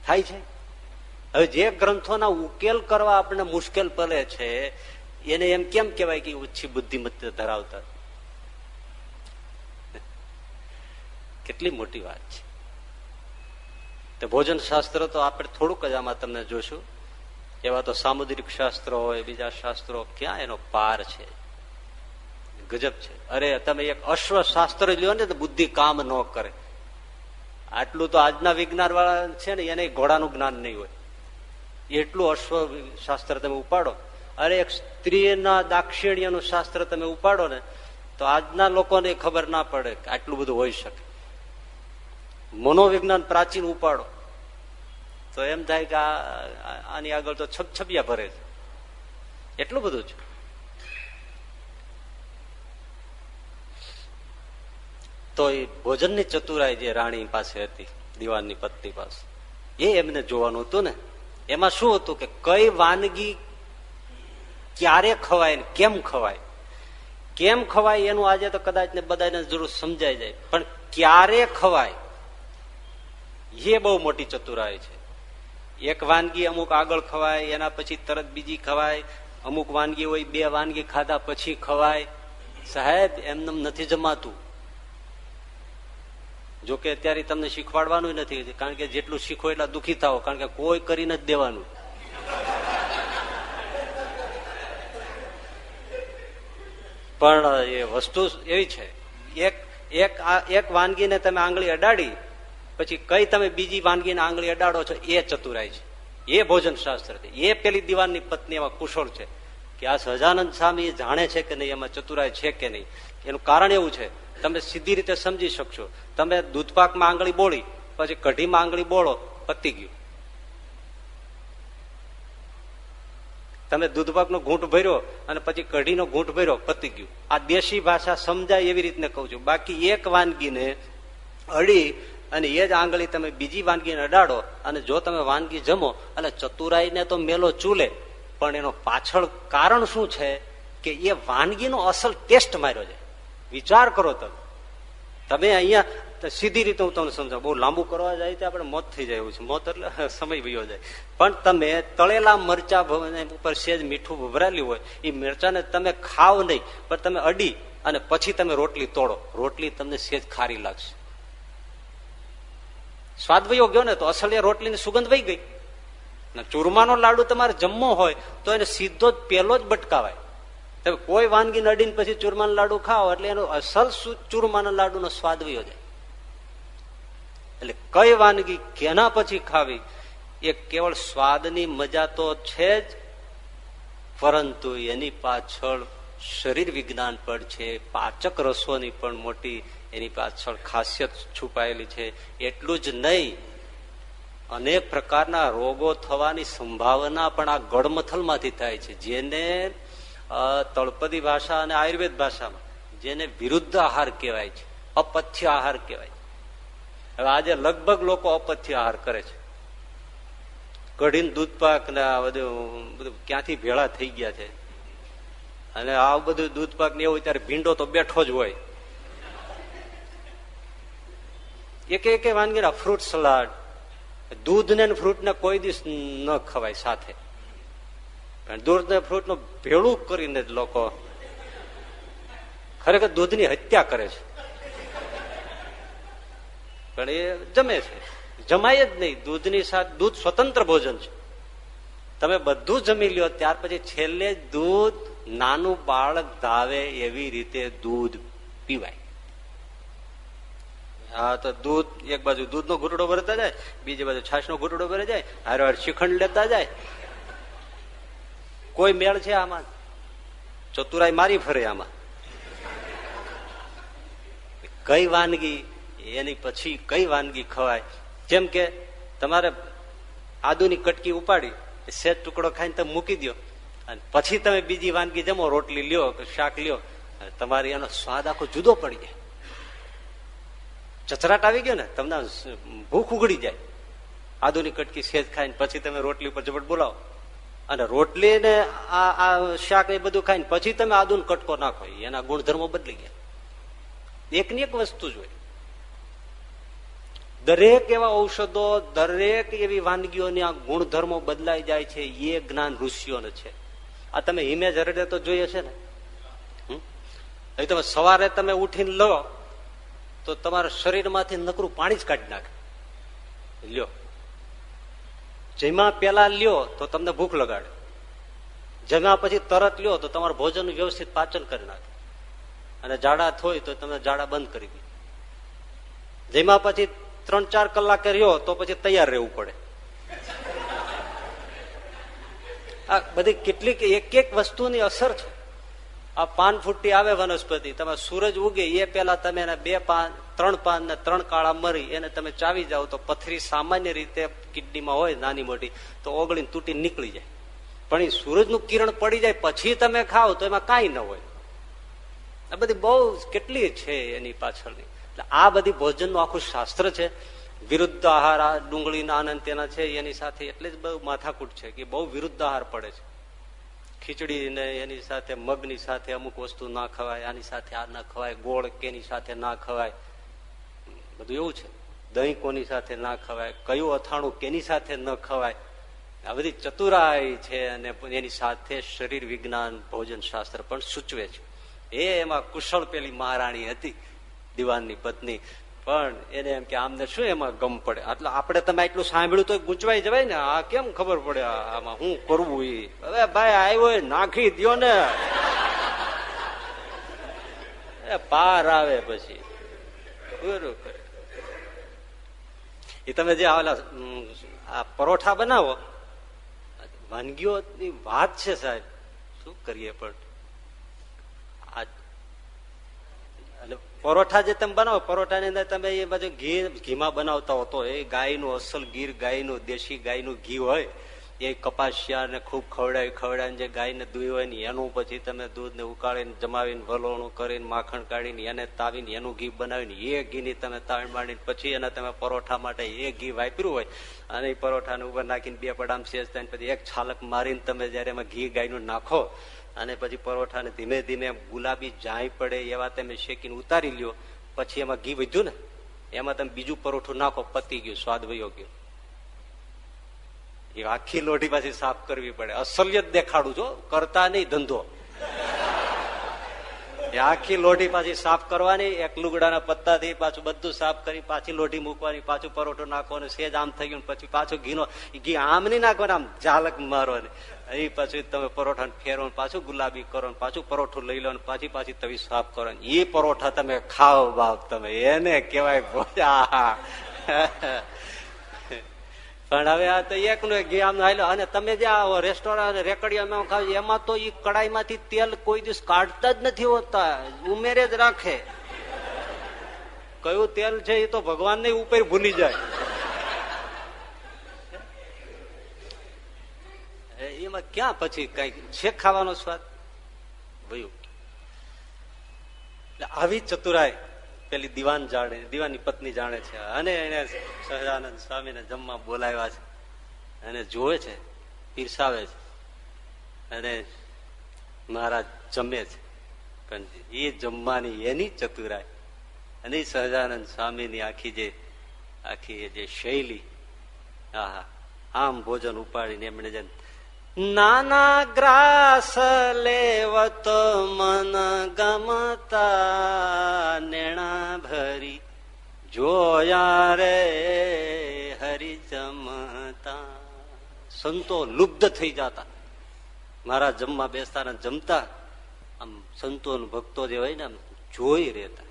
થાય છે? હવે જે ગ્રંથોના ઉકેલ કરવા આપણને મુશ્કેલ પડે છે, એને એમ કેમ કેવાય કે ઓછી બુદ્ધિમત્તા ધરાવતા? કેટલી મોટી વાત છે. તો ભોજન શાસ્ત્ર તો આપણે થોડુંક જ આમાં તમને જોશું. એવા તો સામુદ્રિક શાસ્ત્રો હોય, બીજા શાસ્ત્રો, ક્યાં એનો પાર છે? ગજબ છે. અરે, તમે એક અશ્વ શાસ્ત્ર લ્યો ને તો બુદ્ધિ કામ ન કરે. આટલું તો આજના વિજ્ઞાન વાળા છે ને, એને ઘોડાનું જ્ઞાન નહીં હોય. એટલું અશ્વ શાસ્ત્ર તમે ઉપાડો. અરે, એક સ્ત્રીના દાક્ષિણ્યનું શાસ્ત્ર તમે ઉપાડો ને, તો આજના લોકોને ખબર ના પડે કે આટલું બધું હોઈ શકે. મનોવિજ્ઞાન પ્રાચીન ઉપાડો. તો એમ થાય કે આની આગળ તો છપછપિયા ભરે છે. એટલું બધું છે તો એ ભોજનની ચતુરાઈ જે રાણી પાસે હતી, દિવાનની પત્ની પાસે, એ એમને જોવાનું હતું ને. એમાં શું હતું કે કઈ વાનગી ક્યારે ખવાય કેમ ખવાય? કેમ ખવાય એનું આજે તો કદાચ ને બધાને જરૂર સમજાઈ જાય. પણ ક્યારે ખવાય? એ બહુ મોટી ચતુરાય છે. એક વાનગી અમુક આગળ ખવાય, એના પછી તરત બીજી ખવાય. અમુક વાનગી હોય, બે વાનગી ખાધા પછી ખવાય. સાહેબ એમને નથી જમાતું. જોકે અત્યારે તમને શીખવાડવાનું નથી, કારણ કે જેટલું શીખો એટલા દુઃખી થાવ કારણ કે કોઈ કરી નથી દેવાનું. પણ એ વસ્તુ એવી છે. એક એક એક વાનગીને તમે આંગળી અડાડી પછી કઈ તમે બીજી વાનગીને આંગળી અડાડો છો, એ ચતુરાય છે. એ ભોજન શાસ્ત્ર છે. એ પેલી દિવાનની પત્ની એમાં કુશળ છે કે આ સહજાનંદ સ્વામી જાણે છે કે નહીં, એમાં ચતુરાય છે કે નહીં. એનું કારણ એવું છે, તમે સીધી રીતે સમજી શકશો. તમે દૂધપાકમાં આંગળી બોળી, પછી કઢીમાં આંગળી બોળો, પતી ગયું. તમે દૂધપાકનો ઘૂંટ ભર્યો અને પછી કઢીનો ઘૂંટ ભર્યો, પતી ગયું. આ દેશી ભાષા સમજાય એવી રીતને કહું છું. બાકી એક વાનગીને અડી અને એ જ આંગળી તમે બીજી વાનગીને અડાડો અને જો તમે વાનગી જમો, એટલે ચતુરાઈને તો મેલો ચૂલે, પણ એનો પાછળ કારણ શું છે કે એ વાનગીનો અસલ ટેસ્ટ માર્યો છે. વિચાર કરો તમે. તમે અહીંયા સીધી રીતે હું તમને સમજાવું. બહુ લાંબુ કરવા જાય તો આપણે મોત થઈ જાય છે. મોત એટલે સમય વયો જાય. પણ તમે તળેલા મરચા ઉપર સેજ મીઠું ભભરાયેલું હોય, એ મરચાને તમે ખાવ નહીં, પણ તમે અડી અને પછી તમે રોટલી તોડો. રોટલી તમને સેજ ખારી લાગશે. સ્વાદ વયો ગયો ને તો અસલ રોટલીની સુગંધ વહી ગઈ. ચૂરમાનો લાડુ તમારે જમવો હોય તો એને સીધો જ પેલો જ બટકાવાય. કોઈ વાનગી નડીને પછી ચૂરમાનો લાડુ ખાઓ એટલે એનો અસલ ચૂરમાના લાડુનો સ્વાદ વયો જાય. એટલે કઈ વાનગી કેના પછી ખાવી એ કેવળ સ્વાદની મજા તો છે જ, પરંતુ એની પાછળ શરીર વિજ્ઞાન પણ છે, પાચક રસોની પણ મોટી એની પાછળ ખાસિયત છુપાયેલી છે. એટલું જ નહીં, અનેક પ્રકારના રોગો થવાની સંભાવના પણ આ ગળમથલમાંથી થાય છે, જેને તળપદી ભાષા અને આયુર્વેદ ભાષામાં જેને વિરુદ્ધ આહાર કહેવાય છે, અપથ્ય આહાર કહેવાય હવે આજે લગભગ લોકો અપથ્ય આહાર કરે છે. કઢીને દૂધપાક ને આ બધું બધું ક્યાંથી ભેળા થઈ ગયા છે? અને આ બધું દૂધપાક ને એવું ત્યારે ભીંડો તો બેઠો જ હોય. એક એક વાનગીના ફ્રૂટ સલાડ દૂધ ને ફ્રૂટ ને કોઈ દિવસ ન ખવાય સાથે. દૂધ ને ફ્રૂટનું ભેળું કરીને જ લોકો ખરેખર દૂધની હત્યા કરે છે. પણ એ જમે છે. જમાય જ નહીં. દૂધની સાથે દૂધ સ્વતંત્ર ભોજન છે. તમે બધું જમી લ્યો, ત્યાર પછી છેલ્લે દૂધ નાનું બાળક ધાવે એવી રીતે દૂધ પીવાય. હા, તો દૂધ, એક બાજુ દૂધ નો ઘૂંટડો ભરતા જાય, બીજી બાજુ છાશ નો ઘૂંટડો ભરે જાય, હાર હાર શ્રીખંડ લેતા જાય. કોઈ મેળ છે આમાં? ચતુરાઈ મારી ફરે આમાં. કઈ વાનગી, એની પછી કઈ વાનગી ખવાય? જેમ કે તમારે આદુની કટકી ઉપાડી સેજ ટુકડો ખાઈને તમે મૂકી દો અને પછી તમે બીજી વાનગી, જમો રોટલી લ્યો કે શાક લ્યો, તમારી એનો સ્વાદ આખો જુદો પડી જાય. ચચરાટ આવી ગયો ને, તમને ભૂખ ઉગડી જાય. આદુની કટકી સેજ ખાઈને પછી તમે રોટલી ઉપર ઝપટ બોલાવો. અને રોટલી ને આ શાક એ બધું ખાઈને પછી તમે આદુ કટકો નાખો. એના ગુણધર્મો બદલી ગયા. એકની એક વસ્તુ જ હોય દરેક એવા ઔષધો, દરેક એવી વાનગીઓની આ ગુણધર્મો બદલાઈ જાય છે, એ જ્ઞાન ઋષિઓને છે. આ તમે હિમેજ હરડે તો જોઈએ છે ને? તમે સવારે તમે ઉઠીને લો તો તમારા શરીરમાંથી નકરું પાણી જ કાઢી નાખે. લ્યો. જેમાં પેલા લ્યો તો તમને ભૂખ લગાડે. જમ્યા પછી તરત લ્યો તો તમારું ભોજન વ્યવસ્થિત પાચન કરી નાખે. અને જાડા થોય તો તમે જાડા બંધ કરી દે. જેમાં પછી ત્રણ ચાર કલાકે રહ્યો તો પછી તૈયાર રહેવું પડે. આ બધી કેટલીક એક એક વસ્તુની અસર છે. આ પાન ફૂટી આવે વનસ્પતિ તમે સૂરજ ઉગે, એ પેલા તમે એને બે પાન, ત્રણ પાન ને ત્રણ કાળા મરી, એને તમે ચાવી જાઓ તો પથરી સામાન્ય રીતે કિડનીમાં હોય, નાની મોટી, તો ઓગળીને તૂટી નીકળી જાય. પણ એ સૂરજનું કિરણ પડી જાય, પછી તમે ખાઓ તો એમાં કાંઈ ન હોય. આ બધી બહુ કેટલી છે એની પાછળની. એટલે આ બધી ભોજનનું આખું શાસ્ત્ર છે. વિરુદ્ધ આહાર, આ ડુંગળીના આનંદ તેના છે, એની સાથે એટલે જ બહુ માથાકૂટ છે કે બહુ વિરુદ્ધ આહાર પડે છે. ખીચડી ને એની સાથે, મગની સાથે અમુક વસ્તુ ના ખવાય, આની સાથે આ ના ખવાય, ગોળ કેની સાથે ના ખવાય. બધું એવું છે. દહીં કોની સાથે ના ખવાય, કયું અથાણું કેની સાથે ન ખવાય. આ બધી ચતુરાય છે અને એની સાથે શરીર વિજ્ઞાન ભોજન શાસ્ત્ર પણ સૂચવે છે. એ એમાં કુશળ પેલી મહારાણી હતી, દિવાનની પત્ની. પણ એને એમ કે આમને શું એમાં ગમ પડે? એટલે આપણે તમે એટલું સાંભળ્યું તો ગુંચવાઈ જવાય ને? આ કેમ ખબર પડે? આમાં શું કરવું એ હવે ભાઈ આવ્યો નાખી દો ને. પાર આવે પછી. બરોબર. એ તમે જે આવેલા આ પરોઠા બનાવો, વાનગીઓની વાત છે સાહેબ. શું કરીએ પણ એટલે પરોઠા જે તમે બનાવો, પરોઠાની અંદર તમે એ બધું ઘી, ઘીમાં બનાવતા હો તો એ ગાયનું અસલ ગીર, ગાયનું દેશી ગાયનું ઘી હોય એ કપાસિયા ને ખૂબ ખવડાવી ખવડાવીને જે ગાયને દૂધ હોય ને એનું પછી તમે દૂધને ઉકાળીને જમાવીને વલોણું કરીને માખણ કાઢીને એને તાવીને એનું ઘી બનાવીને એ ઘીની તમે તાવી માંડીને પછી એને તમે પરોઠા માટે એ ઘી વાપર્યું હોય, અને એ પરોઠાને ઉપર નાખીને બે પડામ થાય પછી એક છાલક મારીને તમે જયારે એમાં ઘી ગાયનું નાખો, અને પછી પરોઠાને ધીમે ધીમે ગુલાબી જાય પડે એવા તમે શેકીને ઉતારી લ્યો, પછી એમાં ઘી વધ્યું ને, એમાં તમે બીજું પરોઠું નાખો, પતી ગયું, સ્વાદ વયો ગયો. એ આખી લોઢી પાછી સાફ કરવી પડે. અસલિયત દેખાડું છો કરતા નહીં, ધંધો. એ આખી લોઢી પાછી સાફ કરવાની, એક લુગડાના પત્તાથી પાછું બધું સાફ કરી, પાછી લોઢી મૂકવાની, પાછું પરોઠો નાખવાનો, સેજ આમ થઈ ગયું પછી પાછું ઘીનો ઘી આમ નહીં નાખવાનું, આમ ઝાલક મારવાની. એ પછી તમે પરોઠા ફેરવો પાછું ગુલાબી કરો પાછું પરોઠું લઈ લો પાછી પાછી તવી સાફ કરો એ પરોઠા તમે ખાઓ બાપ તમે. એને કેવાય ભોજા. પણ હવે આ તો એક નો ઘી આમ હાલ્યો. અને તમે જે રેસ્ટોરન્ટ રેકડીયામાં ખાવ એમાં તો એ કડાઈમાંથી તેલ કોઈ દિવસ કાઢતા જ નથી હોતા. ઉમેરે જ રાખે. કયું તેલ છે એ તો ભગવાન ને ઉપર ભૂલી જાય. એમાં ક્યાં પછી કંઈક છે ખાવાનો સ્વાદ? ભયું આવી ચતુરાય પેલી દિવાન જાણે, દિવાની પત્ની જાણે છે. અને એને સહજાનંદ સ્વામીને જમવા બોલાવ્યા છે. અને જોવે છે, પીરસાવે છે. અને મહારાજ જમે છે. પણ એ જમવાની એની ચતુરાય અને સહજાનંદ સ્વામીની આખી જે આખી જે શૈલી હા આમ ભોજન ઉપાડીને એમણે જે નાના ગ્રાસ લેવત મન ગમતા નેણા ભરી જોયા રે હરી જમતા સંતો લુબ્ધ થઈ જતા. મારા જમવા બેસતા ને જમતા. આમ સંતો ભક્તો જે હોય ને આમ જોઈ રહેતા.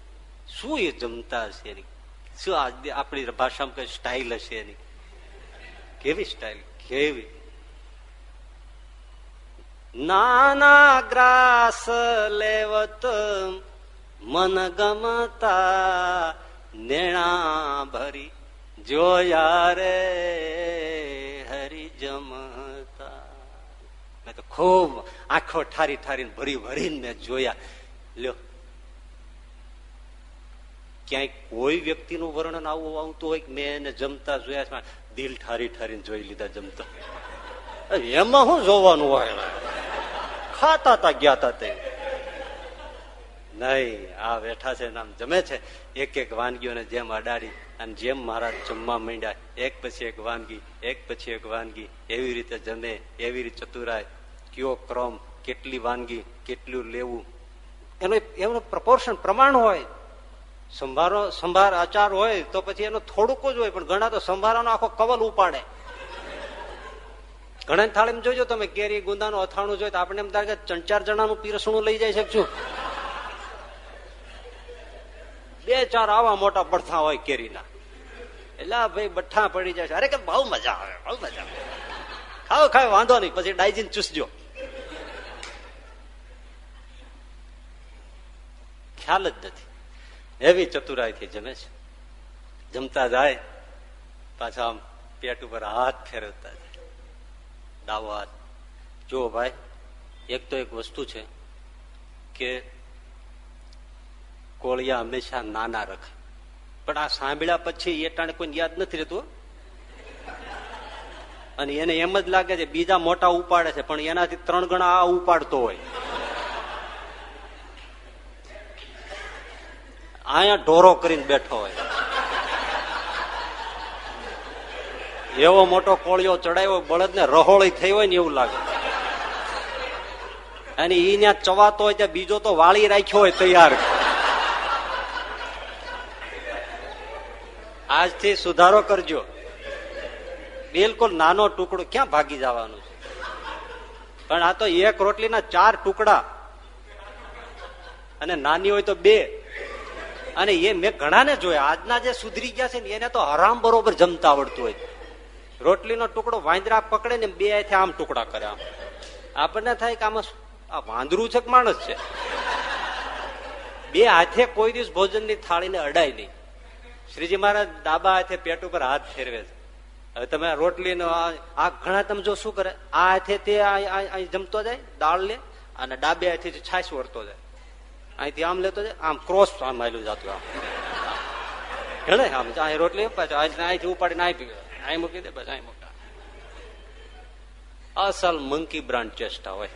શું એ જમતા હશે એની? શું આપણી ભાષામાં કઈ સ્ટાઇલ હશે એની? કેવી સ્ટાઇલ કેવી? નાના ગ્રાસ લેવત મન ગમતા નેણા ભરી જોયા રે હરી જમતા. મેં તો ખૂબ આંખો ઠારી ઠારીને ભરી ભરીને મેં જોયા. લ્યો, ક્યાંય કોઈ વ્યક્તિનું વર્ણન આવું આવતું હોય મેં એને જમતા જોયા દિલ ઠારી ઠારીને જોઈ લીધા જમતા. એમાં શું જોવાનું હોય? ખાતા તા ગયા તા તે. નહીં, આ બેઠા છે નામ જમે છે. એક એક વાનગીઓને જેમ અડાડી અને જેમ મહારાજ જમવા માંડ્યા, એક પછી એક વાનગી, એક પછી એક વાનગી, એવી રીતે જમે, એવી રીતે ચતુરાય. કયો ક્રમ, કેટલી વાનગી, કેટલું લેવું? એનું એનું પ્રપોર્શન પ્રમાણ હોય. સંભારો સંભાર આચાર હોય તો પછી એનો થોડુંક જ હોય, પણ ઘણા તો સંભારાનો આખો કવલ ઉપાડે. ઘણા એમ જોજો તમે, કેરી, ગુંદાનું અથાણું જોઈ તો આપણે એમ થાય ત્રણ ચાર જણાનું પીરસણું લઈ જાય શકશું બે ચાર આવા મોટા પડથા હોય કેરીના. એટલે ભાઈ બઠ્ઠા પડી જાય અરે કે બહુ મજા આવે, બહુ મજા આવે. ખાવ ખાવ વાંધો નહીં. પછી ડાયજીન ચૂસજો. ખ્યાલ જ નથી. એવી ચતુરાઈથી જમે છે. જમતા જાય, પાછા આમ પેટ ઉપર હાથ ફેરવતા જાય ડાવો જો ભાઈ, એક તો એક વસ્તુ છે કે કોળિયા હંમેશા નાના રખાય પણ આ સાંભળ્યા પછી એ ટાણે કોઈ યાદ નથી રહેતું અને એને એમ જ લાગે છે બીજા મોટા ઉપાડે છે, પણ એનાથી ત્રણ ગણા આ ઉપાડતો હોય. અહીંયા ઢોરો કરીને બેઠો હોય. એવો મોટો કોળિયો ચડાવ્યો બળદ ને રહોળી થઈ હોય ને એવું લાગે. અને ઈ ત્યાં ચવાતો હોય ત્યાં બીજો તો વાળી રાખ્યો હોય તૈયાર. આજથી સુધારો કરજો. બિલકુલ નાનો ટુકડો ક્યાં ભાગી જવાનું છે? પણ આ તો એક રોટલીના ચાર ટુકડા. અને નાની હોય તો બે. અને એ મેં ઘણાને જોયા. આજના જે સુધરી ગયા છે ને, એને તો હરામ બરોબર જમતા આવડતું હોય. રોટલીનો ટુકડો વાંદરા પકડે ને બે હાથે આમ ટુકડા કરે આમ. આપણને થાય કે આમાં આ વાંદરું છે કે માણસ છે? બે હાથે કોઈ દિવસ ભોજનની થાળીને અડાય નહીં. શ્રીજી મહારાજ ડાબા હાથે પેટ ઉપર હાથ ફેરવે છે. હવે તમે રોટલી આ ઘણા તમે જો શું કરે? આ હાથે તે જમતો જાય, દાળ લે અને ડાબે હાથે છાશ વરતો જાય. અહીંથી આમ લેતો જાય, આમ ક્રોસ આમ આવેલું જતું આમ. ઘણે આમ રોટલી અહીંથી ઉપાડીને આપી અહીં મૂકી દે બસ અહીં મૂકા. અસલ મંકી બ્રાન્ડ ચેષ્ટા હોય.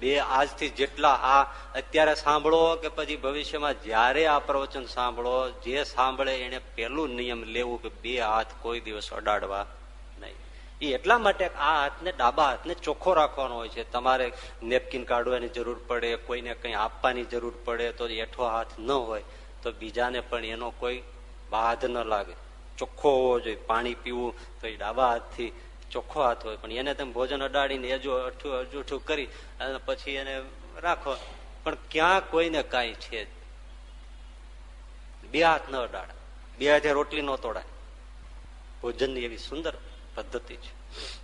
બે આજથી જેટલા આ અત્યારે સાંભળો કે પછી ભવિષ્યમાં જયારે આ પ્રવચન સાંભળો, જે સાંભળે એને પેલું નિયમ લેવું કે બે હાથ કોઈ દિવસ અડાડવા નહીં. એ એટલા માટે આ હાથને, ડાબા હાથને ચોખ્ખો રાખવાનો હોય છે. તમારે નેપકિન કાઢવાની જરૂર પડે, કોઈને કંઈ આપવાની જરૂર પડે, તો એઠો હાથ ન હોય, તો બીજાને પણ એનો કોઈ બાધ ન લાગે ચોખ્ખો હોવો જોઈએ, પાણી પીવું તો એ ડાબા હાથથી ચોખ્ખો હાથ હોય. પણ એને તમે ભોજન અડાડીને એ જો અઠું, અજુઠું કરી અને પછી એને રાખો. પણ ક્યાં કોઈને કાંઈ છે બે હાથ ન અડાડે. બે હાથે રોટલી ન તોડાય. ભોજનની એવી સુંદર પદ્ધતિ છે.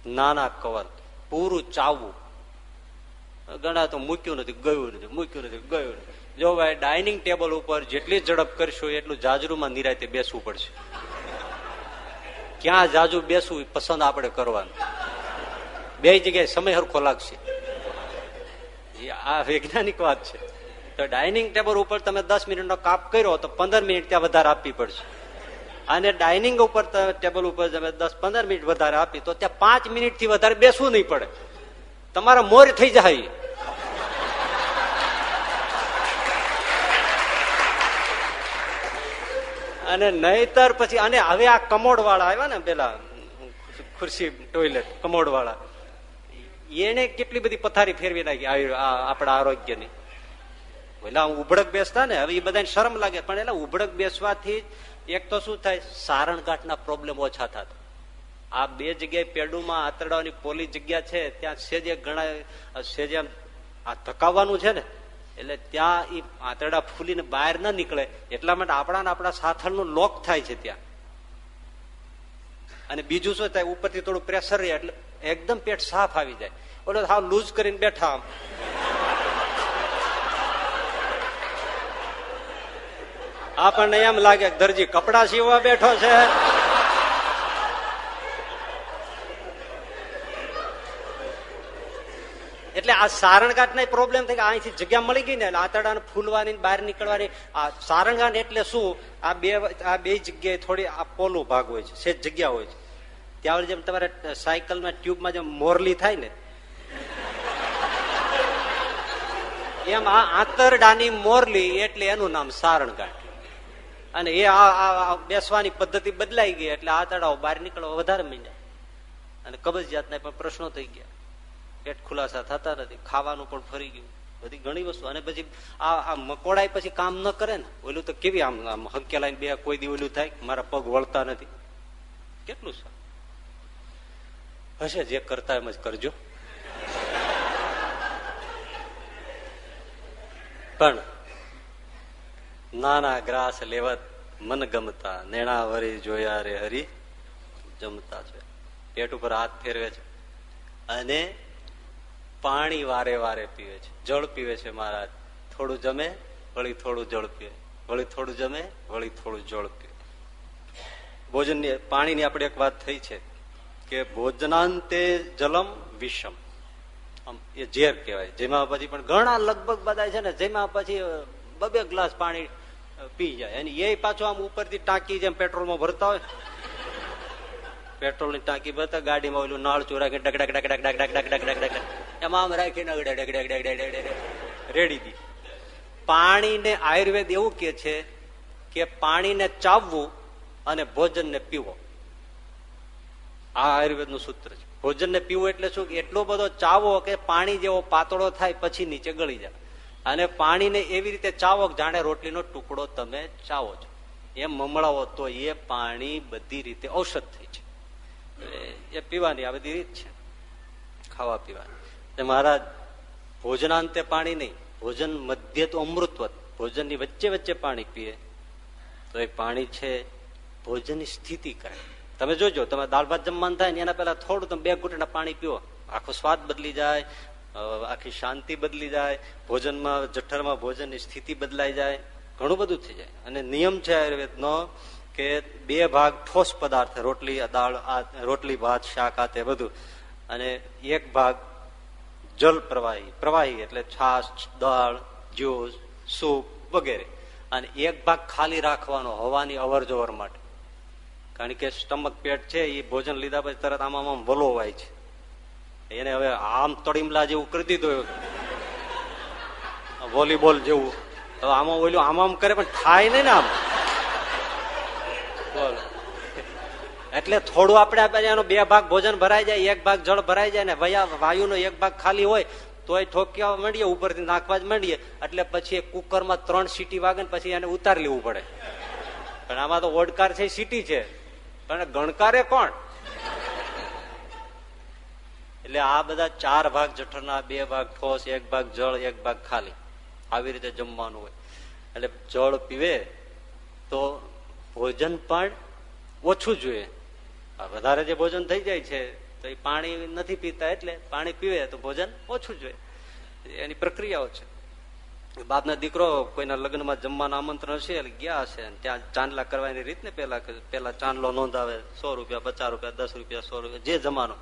નાના કવર, પૂરું ચાવવું. ઘણા તો મૂક્યું નથી, ગયું નથી, મૂક્યું નથી, ગયું નથી. જો ડાઇનિંગ ટેબલ ઉપર જેટલી ઝડપ કરશો એટલું જાજરૂમાં નિરાયતે બેસવું પડશે. ક્યાં જાજુ બેસવું પસંદ આપણે કરવાનું. બે જગ્યાએ સમય હરખો લાગશે. આ વૈજ્ઞાનિક વાત છે. તો ડાઇનિંગ ટેબલ ઉપર તમે દસ મિનિટનો કાપ કર્યો તો પંદર મિનિટ ત્યાં વધારે આપવી પડશે. અને ડાઇનિંગ ઉપર ટેબલ ઉપર તમે દસ પંદર મિનિટ વધારે આપી તો ત્યાં પાંચ મિનિટથી વધારે બેસવું નહીં પડે. તમારા મોર થઈ જાય. અને નહીતર પછી, અને હવે આ કમોડ વાળા આવ્યા ને પેલા, ખુરશી, ટોયલેટ કમોડ વાળા એને કેટલી બધી પથારી ફેરવી નાખી આપણા આરોગ્યની. પેલા ઉભડક બેસતા ને, હવે એ બધાને શરમ લાગે, પણ એટલે ઉભડક બેસવાથી એક તો શું થાય સારણગાંઠના પ્રોબ્લેમ ઓછા થતા. આ બે જગ્યાએ પેડુમાં આતરડાની પોલી જગ્યા છે, ત્યાં સેજે ઘણા, સેજે આ ધકાવવાનું છે ને એટલે ત્યાં એ આંતરડા ફૂલીને બહાર ના નીકળે. એટલા માટે આપણા આપણા સાથળનું લોક થાય છે ત્યાં. અને બીજું શું થાય? ઉપરથી થોડું પ્રેશર રહે એટલે એકદમ પેટ સાફ આવી જાય. ઓલો હા લૂઝ કરીને બેઠા આમ. આપણને એમ લાગે દરજી કપડા સીવવા બેઠો છે. એટલે આ સારણગાંઠ ના પ્રોબ્લેમ થઈ ગયા અહીંથી જગ્યા મળી ગઈ ને એટલે આતરડા ફૂલવાની બહાર નીકળવાની. આ સારણગાંઠ એટલે શું? આ બે આ બે જગ્યાએ થોડી આ પોલું ભાગ હોય છે સેજ જગ્યા હોય છે. ત્યાં જેમ તમારે સાયકલમાં ટ્યુબમાં જેમ મોરલી થાય ને, એમ આ આંતરડાની મોરલી એટલે એનું નામ સારણગાંઠ. અને એ આ બેસવાની પદ્ધતિ બદલાઈ ગઈ એટલે આંતરડાઓ બહાર નીકળવા વધારે મીંડ્યા. અને કબજિયાતના પણ પ્રશ્નો થઈ ગયા. પેટ ખુલાસા થતા નથી, ખાવાનું પણ ફરી ગયું. બધી ઘણી વસ્તુ. અને પછી આ આ મકોડાય પછી કામ ન કરે ને, ઓલું તો કેવી આમ આમ હંકેલાઈને બે કોઈ દી ઓલું થાય, મારા પગ વળતા નથી. કેટલું છે હશે જે કરતા એમ જ કરજો. પણ નાના ગ્રાસ લેવત મન ગમતા, નેણા વરી જોયા રે હરી, જમતા છે. પેટ ઉપર હાથ ફેરવે છે. અને પાણી વારે વારે પીવે છે. જળ પીવે છે મહારાજ. થોડું જમે, વળી થોડું જળ પીવે. વળી થોડું જમે, વળી થોડું જળ પીવે. ભોજનની, પાણીની આપણે એક વાત થઈ છે કે ભોજનાંતે જલમ વિષમ. એ ઝેર કહેવાય. જેમાં પછી પણ ઘણા લગભગ બધા છે ને, જેમાં પછી બબે ગ્લાસ પાણી પી જાય. અને એ પાછું આમ ઉપરથી ટાંકી જેમ પેટ્રોલમાં ભરતા હોય. પેટ્રોલની ટાંકી ભરતા ગાડીમાં ઓલું નાળ ડગ ડગ ડગ ડગ ડગ ડગ ડગ ડગ ડગ એમાં આમ રાખીને રેડી દી પાણીને આયુર્વેદ એવું કે છે કે પાણીને ચાવવું અને ભોજનને પીવો. આ આયુર્વેદનું સૂત્ર છે. ભોજનને પીવું એટલે શું? એટલો બધો ચાવો કે પાણી જેવો પાતળો થાય પછી નીચે ગળી જાય. અને પાણીને એવી રીતે ચાવો જાણે રોટલીનો ટુકડો તમે ચાવો છો. એમ મમળાવો તો એ પાણી બધી રીતે ઔષધ થઈ છે. એ પીવાની આ બધી રીત છે. ખાવા પીવાની. મહારાજ, ભોજનાંતે પાણી નહીં, ભોજન મધ્ય તો અમૃતવત ભોજનની વચ્ચે વચ્ચે પાણી પીએ. તો એ પાણી છે, ભોજનની સ્થિતિ કરે. તમે જોજો તમે દાળ ભાત જમવાનું થાય ને એના પહેલા થોડું તમે બે ઘૂંટના પાણી પીવો આખો સ્વાદ બદલી જાય આખી શાંતિ બદલી જાય, ભોજનમાં, જઠરમાં ભોજનની સ્થિતિ બદલાઈ જાય, ઘણું બધું થઈ જાય. અને નિયમ છે આયુર્વેદનો કે બે ભાગ ઠોસ પદાર્થ, રોટલી, દાળ રોટલી, ભાત, શાક, આ તે બધું. અને એક ભાગ જલ પ્રવાહી પ્રવાહી એટલે છાશ, દાળ, જ્યુસ, સૂપ વગેરે. અને એક ભાગ ખાલી રાખવાનો, હવાની અવર જવર માટે. કારણ કે સ્ટમક પેટ છે એ ભોજન લીધા પછી તરત આમ આમ વલોવાય છે. એને હવે આમ તળીમલા જેવું કરી દીધું વોલીબોલ જેવું. હવે આમાં ઓલું આમ આમ કરે, પણ થાય નહીં ને આમ. બોલો. એટલે થોડું આપણે એનો બે ભાગ ભોજન ભરાઈ જાય, એક ભાગ જળ ભરાઈ જાય ને વાયુનો એક ભાગ ખાલી હોય, તોય ઠોકવા માંડીએ, ઉપરથી નાખવા જ માંડીએ. એટલે પછી કુકરમાં ત્રણ સીટી વાગે પછી એને ઉતારી લેવું પડે. પણ આમાં તો ઓડકાર છે, સીટી છે. પણ ગણકારે કોણ? એટલે આ બધા ચાર ભાગ જઠરના, બે ભાગ ઠોસ, એક ભાગ જળ, એક ભાગ ખાલી. આવી રીતે જમવાનું હોય. એટલે જળ પીવે તો ભોજન પણ ઓછું જોઈએ. વધારે જે ભોજન થઈ જાય છે, તો એ પાણી નથી પીતા એટલે પાણી પીવે તો ભોજન ઓછું જોઈએ. એની પ્રક્રિયાઓ છે. બાપના દીકરો કોઈના લગ્નમાં જમવાનું આમંત્રણ હશે એટલે ગયા હશે ત્યાં ચાંદલા કરવાની રીતને પેલા પેલા ચાંદલો નોંધાવે, સો રૂપિયા, પચાસ રૂપિયા, દસ રૂપિયા, સો રૂપિયા, જે જમાનો.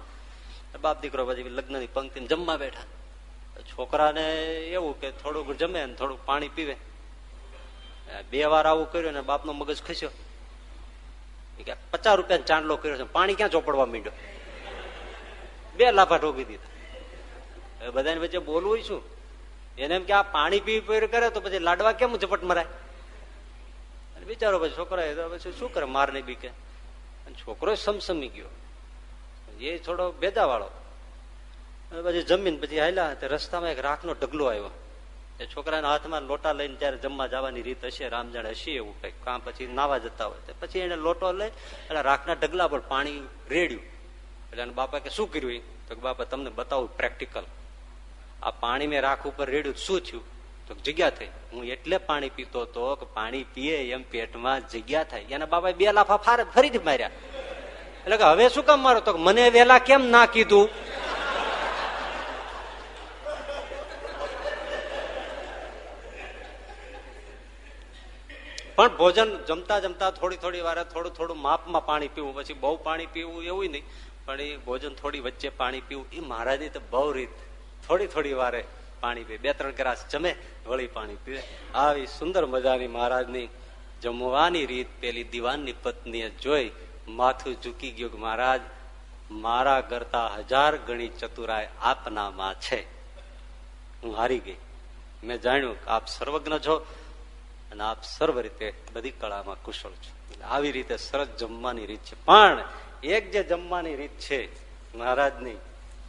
બાપ દીકરો પછી લગ્નની પંક્તિ જમવા બેઠા. છોકરાને એવું કે થોડુંક જમે ને થોડુંક પાણી પીવે. બે વાર આવું કર્યું ને બાપનો મગજ ખસ્યો. પચાસ રૂપિયા ચાંદલો કર્યો છે, પાણી ક્યાં ચોપડવા માંડ્યો? બે લાફા ઠોકી દીધા. બધાની વચ્ચે બોલવું શું? એને એમ કે, આ પાણી પી પી કરે તો પછી લાડવા કેમ ઝપટ મરાય? અને બિચારો પછી છોકરા પછી શું કરે, મારને બી કે. છોકરો સમસમી ગયો. એ થોડો ભેદા વાળો. પછી જમીન પછી હાલ્યા રસ્તામાં એક રાખનો ઢગલો આવ્યો. એ છોકરાના હાથમાં લોટા લઈને ત્યારે જમવા જવાની રીત હશે રામજાણ હશે એવું કંઈક. કામ પછી નાવા જતા હોય પછી એને લોટો લઈ એટલે રાખના ઢગલા પર પાણી રેડ્યું. એટલે બાપા કે, શું કર્યું તો બાપા, તમને બતાવું પ્રેક્ટિકલ. આ પાણી મેં રાખ ઉપર રેડ્યું શું થયું? તો જગ્યા થઈ. હું એટલે પાણી પીતો હતો કે, પાણી પીએ એમ પેટમાં જગ્યા થાય. એના બાપા બે લાફા ફરીથી માર્યા. એટલે કે, હવે શું કામ મારો? તો મને વેલા કેમ ના કીધું? પણ ભોજન જમતા જમતા થોડી થોડી વારે થોડું થોડું માપમાં પાણી પીવું. પછી બહુ પાણી પીવું એવું નહીં, પણ એ ભોજન થોડી વચ્ચે પાણી પીવું. એ મહારાજની તો બહુ રીત. થોડી થોડી વારે પાણી પીએ. બે ત્રણ ગ્રાસ જમે, વળી પાણી પીવે આવી સુંદર મજાની મહારાજની જમવાની રીત, પેલી દિવાનની પત્નીએ જોઈ, માથું ઝૂકી ગયું મહારાજ, મારા કરતા હજાર ગણી ચતુરાય આપનામાં છે. હું હારી ગઈ. મેં જાણ્યું કે આપ સર્વજ્ઞ છો. અને આપ સર્વ રીતે બધી કળામાં કુશળ છો. આવી રીતે સરસ જમવાની રીત છે. પણ એક જે જમવાની રીત છે, મહારાજની,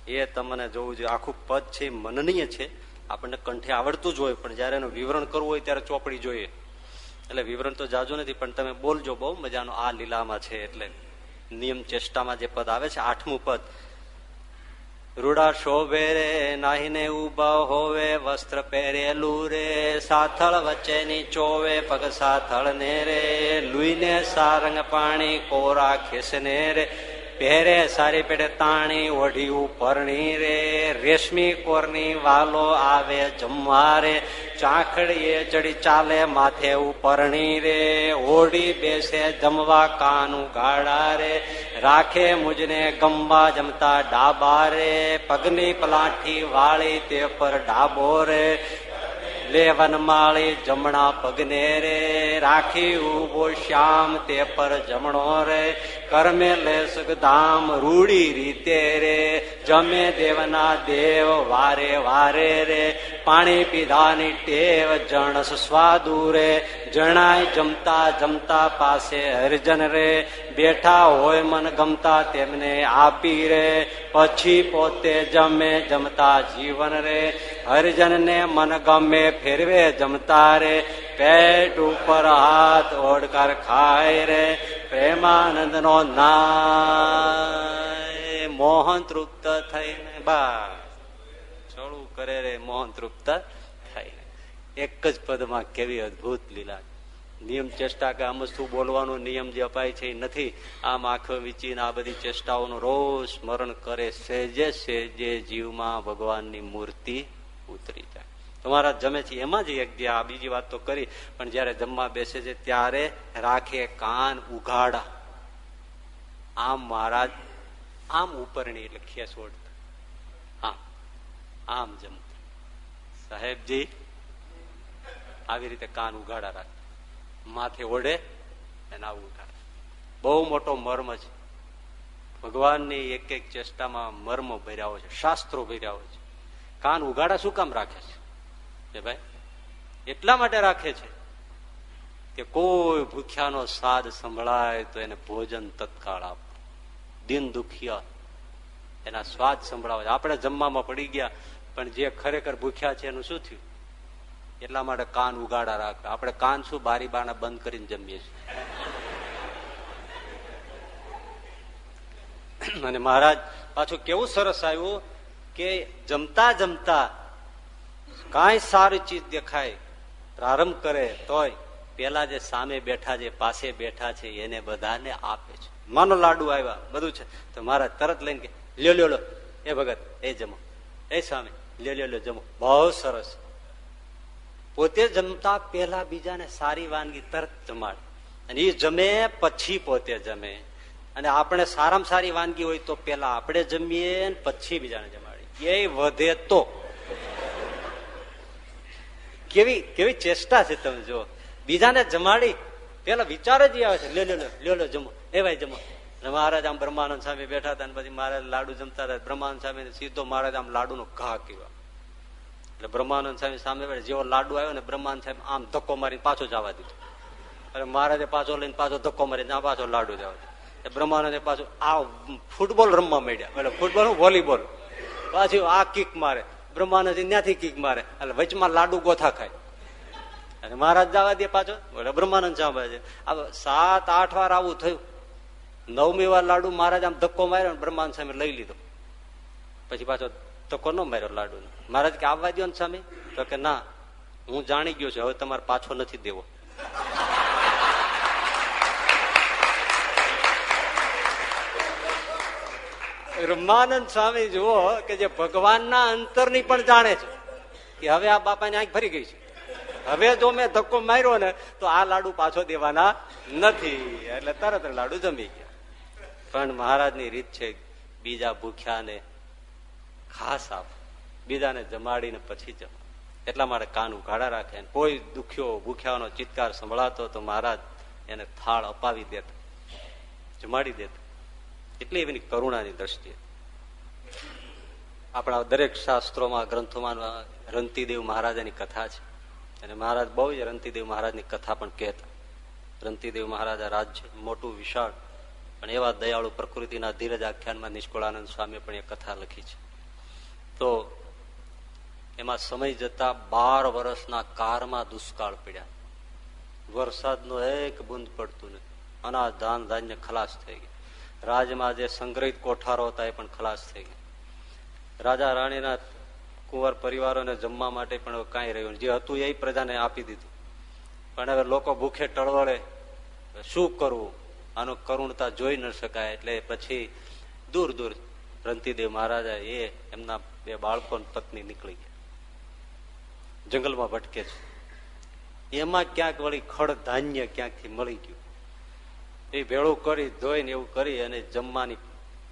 એ તમને જોવું જોઈએ. આખું પદ છે મનનીય છે. આપણને કંઠે આવડતું જ હોય, પણ જયારે એનું વિવરણ કરવું હોય ત્યારે ચોપડી જોઈએ. એટલે વિવરણ તો જાજુ નથી, પણ તમે બોલજો બહુ મજાનો. આ લીલામાં છે એટલે નિયમ ચેષ્ટામાં જે પદ આવે છે, આઠમું પદ રૂડા શોભે રે, નાહીને ઊભા હોવે, વસ્ત્ર પહેરેલું રે સાથળ વચ્ચેની ચોવે, પગ સાથળ ને રે લુઈને સારંગ પાણી કોરા ખેસને રે. પહેરે સારી પેઢે તાણી ઓઢિયું પરણી રે રેશમી કોરની વાલો આવે જમવા રે ચાખડીએ ચડી ચાલે માથે ઉપરણી રે ઓઢી બેસે જમવા કાનું ગાડા રે રાખે મુજને ગંબા જમતા ડાબા રે પગની પલાઠી વાળી તે પર ડાબો રે લેવન માળી જમણા પગને રે રાખી ઊભો શ્યામ તે પર જમણો રે કર્મે લે સુખધામ રૂડી રીતે રે જમે દેવના દેવ વારે વારે રે પાણી પીધાની ટેવ જણસ સ્વાદુ રે જણાય જમતા જમતા પાસે હરિજન રે બેઠા હોય મન ગમતા તેમને આપી રે પછી પોતે જમે જમતા જીવન રે હરિજન ને મન ગમે ફેરવે જમતા રે પેટ ઉપર હાથ ઓડકાર ખાય રે પ્રેમાનંદ નો ના મોહન તૃપ્ત થઈને બા, છોડું કરે રે મોહન તૃપ્ત થઈને. એક જ પદમાં કેવી અદભુત લીલા. નિયમ ચેષ્ટા કે આમ શું બોલવાનો નિયમ જે અપાય છે નથી. આમ આંખો વીચીને આ બધી ચેષ્ટાઓનું રોજ સ્મરણ કરે, સેજે સેજે જીવમાં ભગવાનની મૂર્તિ ઉતરી જાય. તમારા જમે છે, એમાં જ એક આ બીજી વાત તો કરી, પણ જયારે જમવા બેસે છે ત્યારે રાખે કાન ઉઘાડા. આમ મહારાજ, આમ ઉપરણી એટલે ખેસ ઓઢતા આમ આમ જમતા સાહેબજી, આવી રીતે કાન ઉઘાડા રાખે. માથે ઓઢે અને આવું ઉઘાડે. બહુ મોટો મર્મ છે. ભગવાનની એક એક ચેષ્ટામાં મર્મ ભર્યા હોય છે, શાસ્ત્રો ભર્યા હોય છે. કાન ઉઘાડા શું કામ રાખે છે? કે ભાઈ, એટલા માટે રાખે છે કે કોઈ ભૂખ્યાનો સાદ સંભળાય તો એને ભોજન તત્કાળ આપ. દિન દુખિયા એના સ્વાદ સંભળાવે. આપણે જમવામાં પડી ગયા, પણ જે ખરેખર ભૂખ્યા છે એનું શું થયું? એટલા માટે કાન ઉગાડા રાખે. આપણે કાન શું? બારી બારણા બંધ કરીને જમીએ છીએ. અને મહારાજ પાછું કેવું સરસ આવ્યું કે જમતા જમતા કાંઈ સારી ચીજ દેખાય, પ્રારંભ કરે તોય પેલા જે સામે બેઠા છે, પાસે બેઠા છે, એને બધાને આપે છે. માનો લાડુ આવ્યા, બધું છે. તો મારા તરત લઈને કે, લ્યો લ્યો લો એ ભગત, એ જમો. એ સામે લ્યો લ્યો લ્યો, જમો. બહુ સરસ. પોતે જમતા પેલા બીજાને સારી વાનગી તરત જમાડે. અને એ જમે પછી પોતે જમે. અને આપણે સારામાં સારી વાનગી હોય તો પેલા આપણે જમીએ પછી બીજાને જમાડીએ. એ વધે તો. કેવી કેવી ચેષ્ટા છે તમે જો બીજાને જમાડી, પેલા વિચાર જ આવે છે લે લે લ્યો લો જમો. એ ભાઈ જમો. મહારાજ આમ બ્રહ્માનંદ સામે બેઠા હતા પછી મહારાજ લાડુ જમતા હતા. બ્રહ્માનંદ સામે સીધો મહારાજ આમ લાડુ નો ઘા કીવા એટલે બ્રહ્માનંદ સ્વામી સામે જેવો લાડુ આવ્યો ને બ્રહ્માનંદ સાહેબ આમ ધક્કો મારીને પાછો જવા દીધો. અને મહારાજે પાછો લઈને પાછો ધક્કો મારીને આ પાછો લાડુ જવા દીધો બ્રહ્માનંદે પાછું આ ફૂટબોલ રમવા માંડ્યા. એટલે ફૂટબોલ વોલીબોલ. પાછું આ કિક મારે. બ્રહ્માનંદ ત્યાંથી કીક મારે. એટલે વચમાં લાડુ ગોથા ખાય. અને મહારાજ જવા દે પાછો. એટલે બ્રહ્માનંદ છે. આ સાત, આઠ વાર આવું થયું. નવમી વાર લાડુ મહારાજ આમ ધક્કો માર્યો બ્રહ્માનંદ સામે લઈ લીધો. પછી પાછો ધક્કો ન માર્યો લાડુ મહારાજ કે, આવવા દો ને સામે તો કે, ના, હું જાણી ગયો છું. હવે તમારે પાછો નથી દેવો. બ્રહ્માનંદ સ્વામી જુઓ કે જે ભગવાનના અંતરની પણ જાણે છે કે હવે આ બાપાની આંખ ભરી ગઈ છે. હવે જો મેં ધક્કો માર્યો ને તો આ લાડુ પાછો દેવાના નથી. એટલે તરત લાડુ જમી ગયા. પણ મહારાજની રીત છે, બીજા ભૂખ્યાને ખાસ આપ. બીજાને જમાડીને પછી જમા. એટલા માટે કાન ઉઘાડા રાખે કોઈ દુખ્યો, ભૂખ્યાનો ચિત્કાર સંભળાતો તો મહારાજ એને થાળ અપાવી દેતા. જમાડી દેતા. એટલી એની કરુણાની દ્રષ્ટિએ. આપણા દરેક શાસ્ત્રોમાં, ગ્રંથોમાં રંતીદેવ મહારાજાની કથા છે. અને મહારાજ બહુ જ રંતીદેવ મહારાજની કથા પણ કહેતા. રંતીદેવ મહારાજા રાજ્ય મોટું, વિશાળ, પણ એવા દયાળુ પ્રકૃતિના ધીરજ આખ્યાનમાં નિષ્કુળાનંદ સ્વામી પણ એ કથા લખી છે. તો એમાં સમય જતા બાર વર્ષના કારમાં દુષ્કાળ પડ્યા. વરસાદનો એક બુંદ પડતું નથી. અનાજ, ધાન, ધાન્ય ખલાસ થઈ ગયા. રાજમાં જે સંગ્રહિત કોઠારો હતા એ પણ ખલાસ થઈ ગયા. રાજા રાણીના કુંવર પરિવારોને જમવા માટે પણ કાંઈ રહ્યું જે હતું એ પ્રજાને આપી દીધું. પણ હવે લોકો ભૂખે ટળવળે શું કરવું? આનું કરુણતા જોઈ ન શકાય એટલે પછી દૂર દૂર રંતીદેવ મહારાજા એ એમના બે બાળકો પત્ની નીકળી ગયા. જંગલમાં ભટકે છે. એમાં ક્યાંક વળી ખડ ધાન્ય ક્યાંકથી મળી ગયું. એ ભેળું કરી, ધોઈને એવું કરી અને જમવાની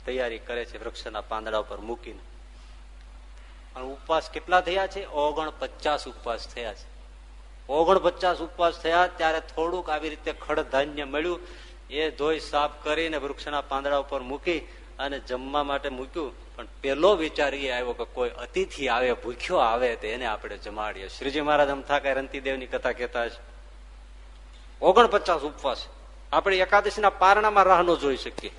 તૈયારી કરે છે વૃક્ષના પાંદડા ઉપર મૂકીને. અને ઉપવાસ કેટલા થયા છે? ઓગણ ઉપવાસ થયા છે. ઓગણ ઉપવાસ થયા ત્યારે થોડુંક આવી રીતે ખડ ધાન્ય મળ્યું. એ ધોઈ સાફ કરીને વૃક્ષના પાંદડા ઉપર મૂકી અને જમવા માટે મૂક્યું. પણ પેલો વિચાર એ આવ્યો કે કોઈ અતિથિ આવે, ભૂખ્યો આવે તો એને આપણે જમાડીએ. શ્રીજી મહારાજ અમથા કઈ રંતીદેવની કથા કહેતા છે ઓગણપચાસ ઉપવાસ. આપણે એકાદશીના પારણામાં રાહનો જોઈ શકીએ.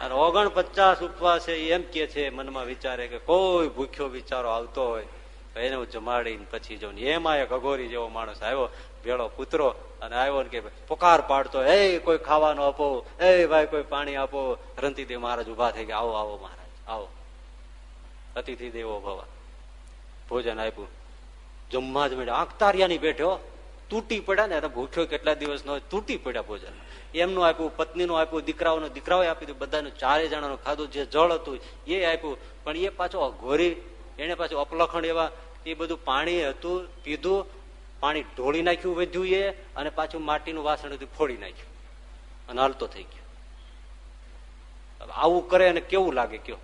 અને ઓગણપચાસ ઉપવાસ એમ કે છે, મનમાં વિચારે કે કોઈ ભૂખ્યો વિચારો આવતો હોય એને હું જમાડીને પછી જાઉં. એમાં એક અઘોરી જેવો માણસ આવ્યો ભેળો પુત્રો અને આવ્યો ને કે પોકાર પાડતો એ કોઈ ખાવાનું આપો એ ભાઈ, કોઈ પાણી આપો. રંતીદેવ મહારાજ ઊભા થઈ ગયા, આવો આવો, મહારાજ, આવો. અતિથિ દેવો ભવા. ભોજન આપ્યું. જમવા જ મળ્યો. આંખ તારિયાની બેઠો તૂટી પડ્યા ને ભૂખ્યો કેટલા દિવસ નો તૂટી પડ્યા ભોજન. એમનું આપ્યું, પત્નીનું આપ્યું, દીકરાઓનું, દીકરાઓએ આપી દીધું, બધાનું ચારે જણાનું ખાધું, જે જળ હતું, એ આપ્યું. પણ એ પાછો અઘોરી, એને પાછું અપલખણ એવા, એ બધું પાણી હતું, પીધું, પાણી ઢોળી નાખ્યું, વધ્યું એ, અને પાછું માટીનું વાસણ હતું, ફોડી નાખ્યું. અને હાલતો થઈ ગયો. આવું કરે અને કેવું લાગે કયો?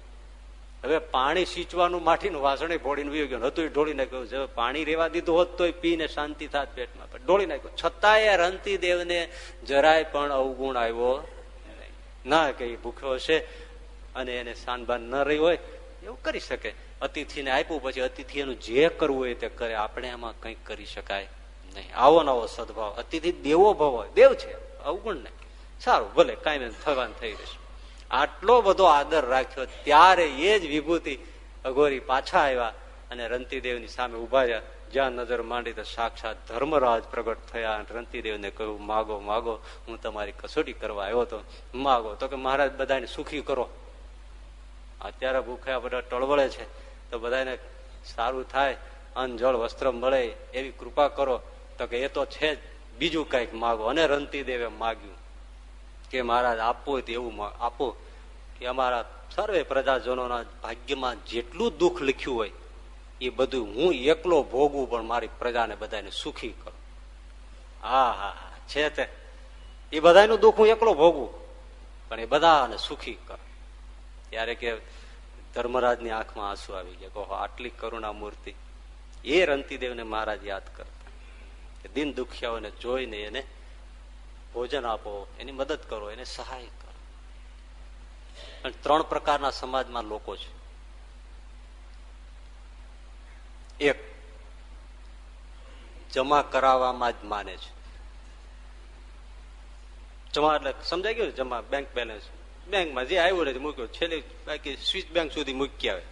હવે પાણી સિંચવાનું માઠીને વાસણે ભોળીને વયું ગયું. હતું ઢોળી નાખ્યું. પાણી રેવા દીધું હોત તો પીને શાંતિ થાત પેટમાં. ઢોળી નાખ્યું. છતાંય રંતી દેવને જરાય પણ અવગુણ આવ્યો ના કે ભૂખ્યો છે અને એને સાનબાન ન રહી હોય, એવું કરી શકે. અતિથિને આપ્યું પછી અતિથિ એનું જે કરવું હોય તે કરે. આપણે એમાં કંઈક કરી શકાય નહીં. આવો નવો સદભાવ. અતિથિ દેવો ભાવ દેવ છે. અવગુણ નહીં. સારું, ભલે કાંઈ થવાનું થઈ રહેશે આટલો બધો આદર રાખ્યો ત્યારે એ જ વિભૂતિ અઘોરી પાછા આવ્યા અને રંતીદેવની સામે ઊભા રહ્યા. જ્યાં નજર માંડી તો સાક્ષાત ધર્મરાજ પ્રગટ થયા રંતીદેવને કહ્યું, માગો માગો, હું તમારી કસોટી કરવા આવ્યો તો માગો, તો કે મહારાજ બધાને સુખી કરો. અત્યારે ભૂખ્યા બધા ટળવળે છે, તો બધાને સારું થાય, અન્ન વસ્ત્ર મળે, એવી કૃપા કરો. તો કે એ તો છે જ. બીજું કંઈક માગો. અને રંતીદેવે માગ્યું. કે મહારાજ, આપો તેવું આપો કે અમારા સર્વે પ્રજાજનોના ભાગ્યમાં જેટલું દુઃખ લખ્યું હોય, એ બધું હું એકલો ભોગવું, પણ મારી પ્રજાને બધાને સુખી કરું. હા હા છે તે. એ બધાનું દુઃખ હું એકલો ભોગવું, પણ એ બધાને સુખી કર. ત્યારે કે ધર્મરાજની આંખમાં આંસુ આવી ગયા, કહો, આટલી કરુણા મૂર્તિ એ રંતીદેવને મહારાજ યાદ કરતા. દિન દુખિયાઓને જોઈને એને ભોજન આપો, એની મદદ કરો, એને સહાય કરો. અને ત્રણ પ્રકારના સમાજમાં લોકો છે. એક, જમા કરાવવામાં જ માને છે. જમા એટલે સમજાઈ ગયું જમા બેંક બેલેન્સ બેંકમાં જે આવ્યું નથી મૂક્યું. છેલ્લી બાકી સ્વિસ બેંક સુધી મૂકી આવે.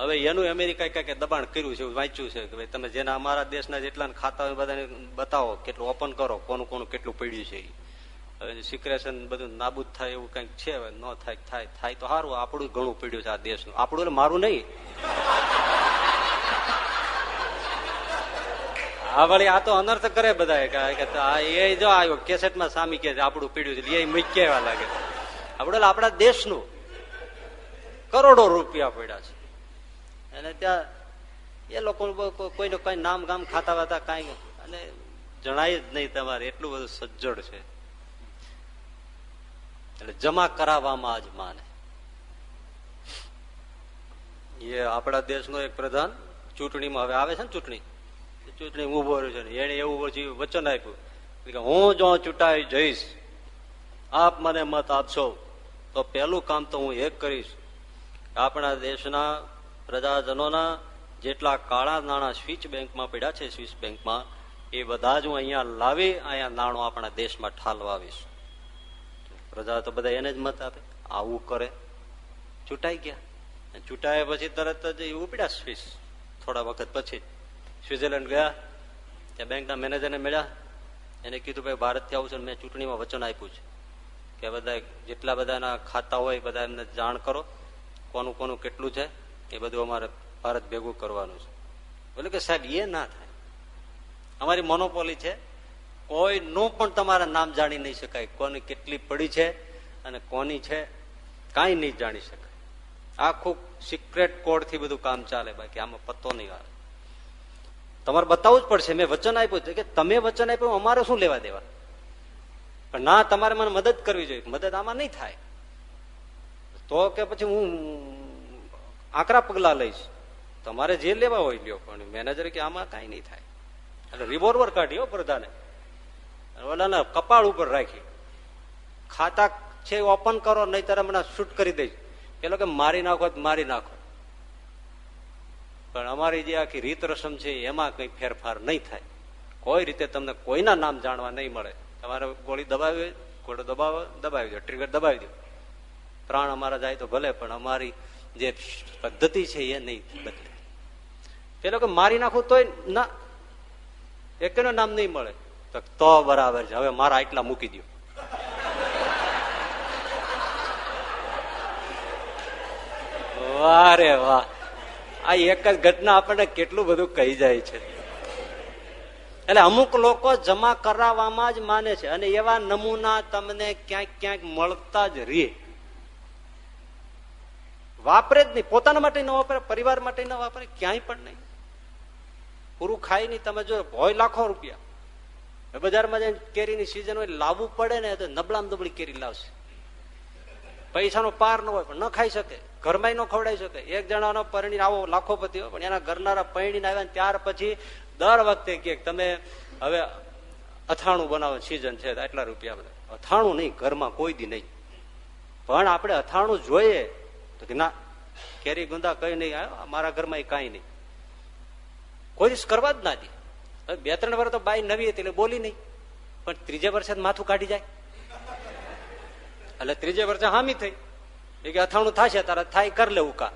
હવે એનું અમેરિકા કઈ દબાણ કર્યું છે વાંચ્યું છે કે ભાઈ તમે જેના અમારા દેશના જેટલા ખાતા હોય બધાને બતાવો કેટલું ઓપન કરો, કોનું કોનું કેટલું પડ્યું છે હવે સિક્રેશન બધું નાબૂદ થાય એવું કંઈક છે ન થાય થાય થાય તો સારું, આપણું ઘણું પડ્યું છે આ દેશનું. આપણું એટલે મારું નહીં. હા વળી આ તો અનર્થ કરે બધા એ જો આવ્યો કેસેટમાં સામી કે આપણું પીડ્યું છે એ મૂકી એવા લાગે આપણે આપણા દેશનું કરોડો રૂપિયા પડ્યા છે. અને ત્યાં એ લોકો કોઈને કઈ નામ ગામ ખાતા વાતા કઈ અને જણાય જ નહીં તમારે, એટલું બધું સજ્જડ છે. એટલે જમા કરાવવામાં જ માને. એ આપણા દેશનો એક પ્રધાન ચૂંટણીમાં હવે આવે છે ને ચૂંટણી? ચૂંટણી ઊભો રહ્યું છે એને એવું વચન આપ્યું. કે હું જો ચૂંટાઈ જઈશ, આપ મને મત આપશો, તો પેલું કામ તો હું એક કરીશ. આપણા દેશના પ્રજાજનોના જેટલા કાળા નાણાં સ્વિચ બેંકમાં પડ્યા છે, સ્વિસ બેંકમાં, એ બધા જ હું અહીંયા લાવી, અહીંયા નાણું આપણા દેશમાં ઠાલવાવીશ. પ્રજા તો બધા એને જ મત આપે. આવું કરે. ચૂંટાઈ ગયા. ચૂંટાયા પછી તરત જ ઉપડ્યા સ્વિસ. થોડા વખત પછી સ્વિટ્ઝરલેન્ડ ગયા. ત્યાં બેંકના મેનેજરને મળ્યા. એને કીધું, ભાઈ, ભારતથી આવું છે મેં ચૂંટણીમાં વચન આપ્યું છે. કે બધા, જેટલા બધાના ખાતા હોય, બધા એમને જાણ કરો. કોનું કોનું કેટલું છે. એ બધું અમારે ભારત ભેગું કરવાનું છે. બોલે કે સાહેબ, એ ના થાય. અમારી મોનોપોલી છે. કોઈનું પણ તમારા નામ જાણી નહીં શકાય. કોની કેટલી પડી છે અને કોની છે, કાંઈ નહીં જાણી શકાય. આખું સિક્રેટ કોડથી બધું કામ ચાલે, બાકી આમાં પત્તો નહીં આવે. તમારે બતાવવું જ પડશે. મેં વચન આપ્યું છે કે તમે વચન આપ્યું અમારે શું લેવા દેવા? પણ ના, તમારે મને મદદ કરવી જોઈએ. મદદ આમાં નહીં થાય. તો કે પછી હું આકરા પગલા લઈશ. તમારે જે લેવા હોય લ્યો, પણ મેનેજર કે આમાં કાંઈ નહીં થાય. એટલે રિવોલ્વર કાઢ્યો પ્રધાને ઓલાના કપાળ ઉપર રાખી. ખાતા છે ઓપન કરો નહીં તારે મને શૂટ કરી દઈશ. પેલો કે મારી નાખો મારી નાખો. પણ અમારી જે આખી રીત રસમ છે એમાં કઈ ફેરફાર નહીં થાય. કોઈ રીતે તમને કોઈના નામ જાણવા નહીં મળે. તમારે ગોળી દબાવી, ગોળો દબાવો, દબાવી દો ટ્રિગર દબાવી દો. પ્રાણ અમારા જાય તો ભલે, પણ અમારી જે પદ્ધતિ છે એ નહીં બદલે પેલો કે મારી નાખું તોય ના, એકનું નામ નહીં મળે. તો બરાબર છે, હવે મારા આટલા મૂકી દો વાહ રે વાહ. આ એક જ ઘટના આપણને કેટલું બધું કહી જાય છે. એટલે અમુક લોકો જમા કરાવવામાં જ માને છે, અને એવા નમૂના તમને ક્યાંક ક્યાંક મળતા જ રે વાપરે જ નહીં. પોતાના માટે ન વાપરે, પરિવાર માટે ન વાપરે, ક્યાંય પણ નહીં. પૂરું ખાય નહીં. તમે જો હોય લાખો રૂપિયા. બજારમાં જઈને કેરીની સિઝન હોય, લાવવું પડે ને તો નબળામ નબળી કેરી લાવશે. પૈસાનો પાર ન હોય, પણ ન ખાઈ શકે. ઘરમાં ન ખવડાવી શકે. એક જણાનો પરણી આવો લાખો પતિ હોય પણ એના ઘરનારા પરણીને આવ્યા ત્યાર પછી દર વખતે કે તમે હવે અથાણું બનાવો સિઝન છે આટલા રૂપિયા અથાણું નહીં, ઘરમાં કોઈ દી નહીં. પણ આપણે અથાણું જોઈએ. તો કે, ના, કેરી ગુંદા કઈ નહીં મારા ઘરમાં કઈ નહીં. કોઈ કરવા જ ના દે. બે ત્રણ વર્ષ તો બાઈ નવી હતી એટલે બોલી નહીં. પણ ત્રીજે વર્ષે માથું કાઢી જાય. એટલે ત્રીજે વર્ષે હામી થઈ. એ કે, અથાણું થશે તારા, થાય, કર લેવું કા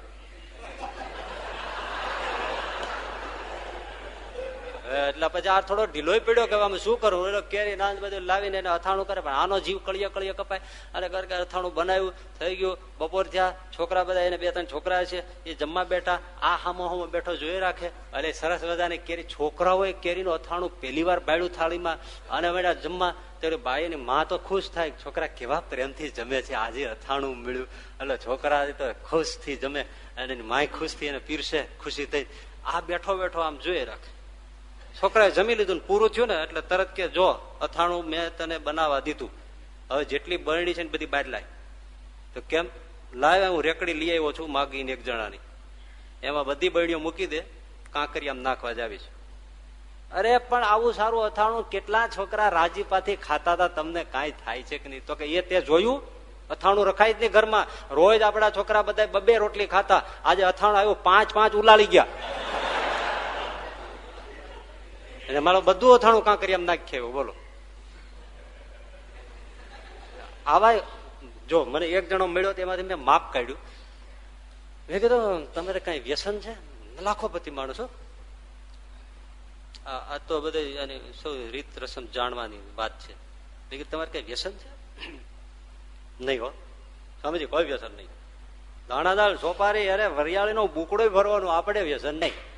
એટલે પછી આ થોડો ઢીલો પડ્યો કે શું કરવું? એટલે કેરી, નાન બધું લાવીને એને અથાણું કરે, પણ આનો જીવ કળિયા કળિયા કપાય. અને કરે કે અથાણું બનાવ્યું, થઈ ગયું. બપોર થયા, છોકરા બધા એને બે ત્રણ છોકરા છે, એ જમવા બેઠા. આ હામો હામો બેઠો જોઈ રાખે. એટલે સરસ મજાની કેરી. છોકરાઓએ કેરીનું અથાણું પહેલી વાર બાયડું થાળીમાં અને હવે જમવા. ત્યારે બાઈની માં તો ખુશ થાય છોકરા કેવા પ્રેમથી જમે છે, આજે અથાણું મળ્યું. એટલે છોકરા તો ખુશથી જમે અને માય ખુશથી એને પીરશે ખુશી થઈ. આ બેઠો બેઠો આમ જોઈ રાખે. છોકરાએ જમી લીધું પૂરું થયું ને, એટલે તરત કે જો, અથાણું મેં તને બનાવવા દીધું. હવે જેટલી બરણી છે ને બધી બહાર લાય તો કેમ? લાવે હું, રેકડી લઈ આવ્યો છું માગીને એક જણાની. એમાં બધી બરણીઓ મૂકી દે કાંકરી આમ નાખવા જાવી છે અરે, પણ આવું સારું અથાણું કેટલા છોકરા રાજીપાથી ખાતા હતા, તમને કાંઈ થાય છે કે નહીં? તો કે એ તે જોયું, અથાણું રખાય જ નહીં ઘરમાં. રોજ આપણા છોકરા બધા બબે રોટલી ખાતા. આજે અથાણું આવ્યું, પાંચ પાંચ ઉલાળી ગયા. અને મારો બધું અથાણું કાં કરી એમ નાખી બોલો. આવા જો, મને એક જણો મળ્યો તેમાંથી મેં માપ કાઢ્યું. મેં કીધું, તમારે કઈ વ્યસન છે? લાખોપતિ માણસો આ તો બધે શું રીત રસમ જાણવાની વાત છે. મેં કીધું, તમારે કઈ વ્યસન છે? નહીં હો. સમજી, કોઈ વ્યસન નહીં. દાણાદાળ સોપારી અરે વરિયાળી નો બુકડો ભરવાનું, આપણે વ્યસન નહીં.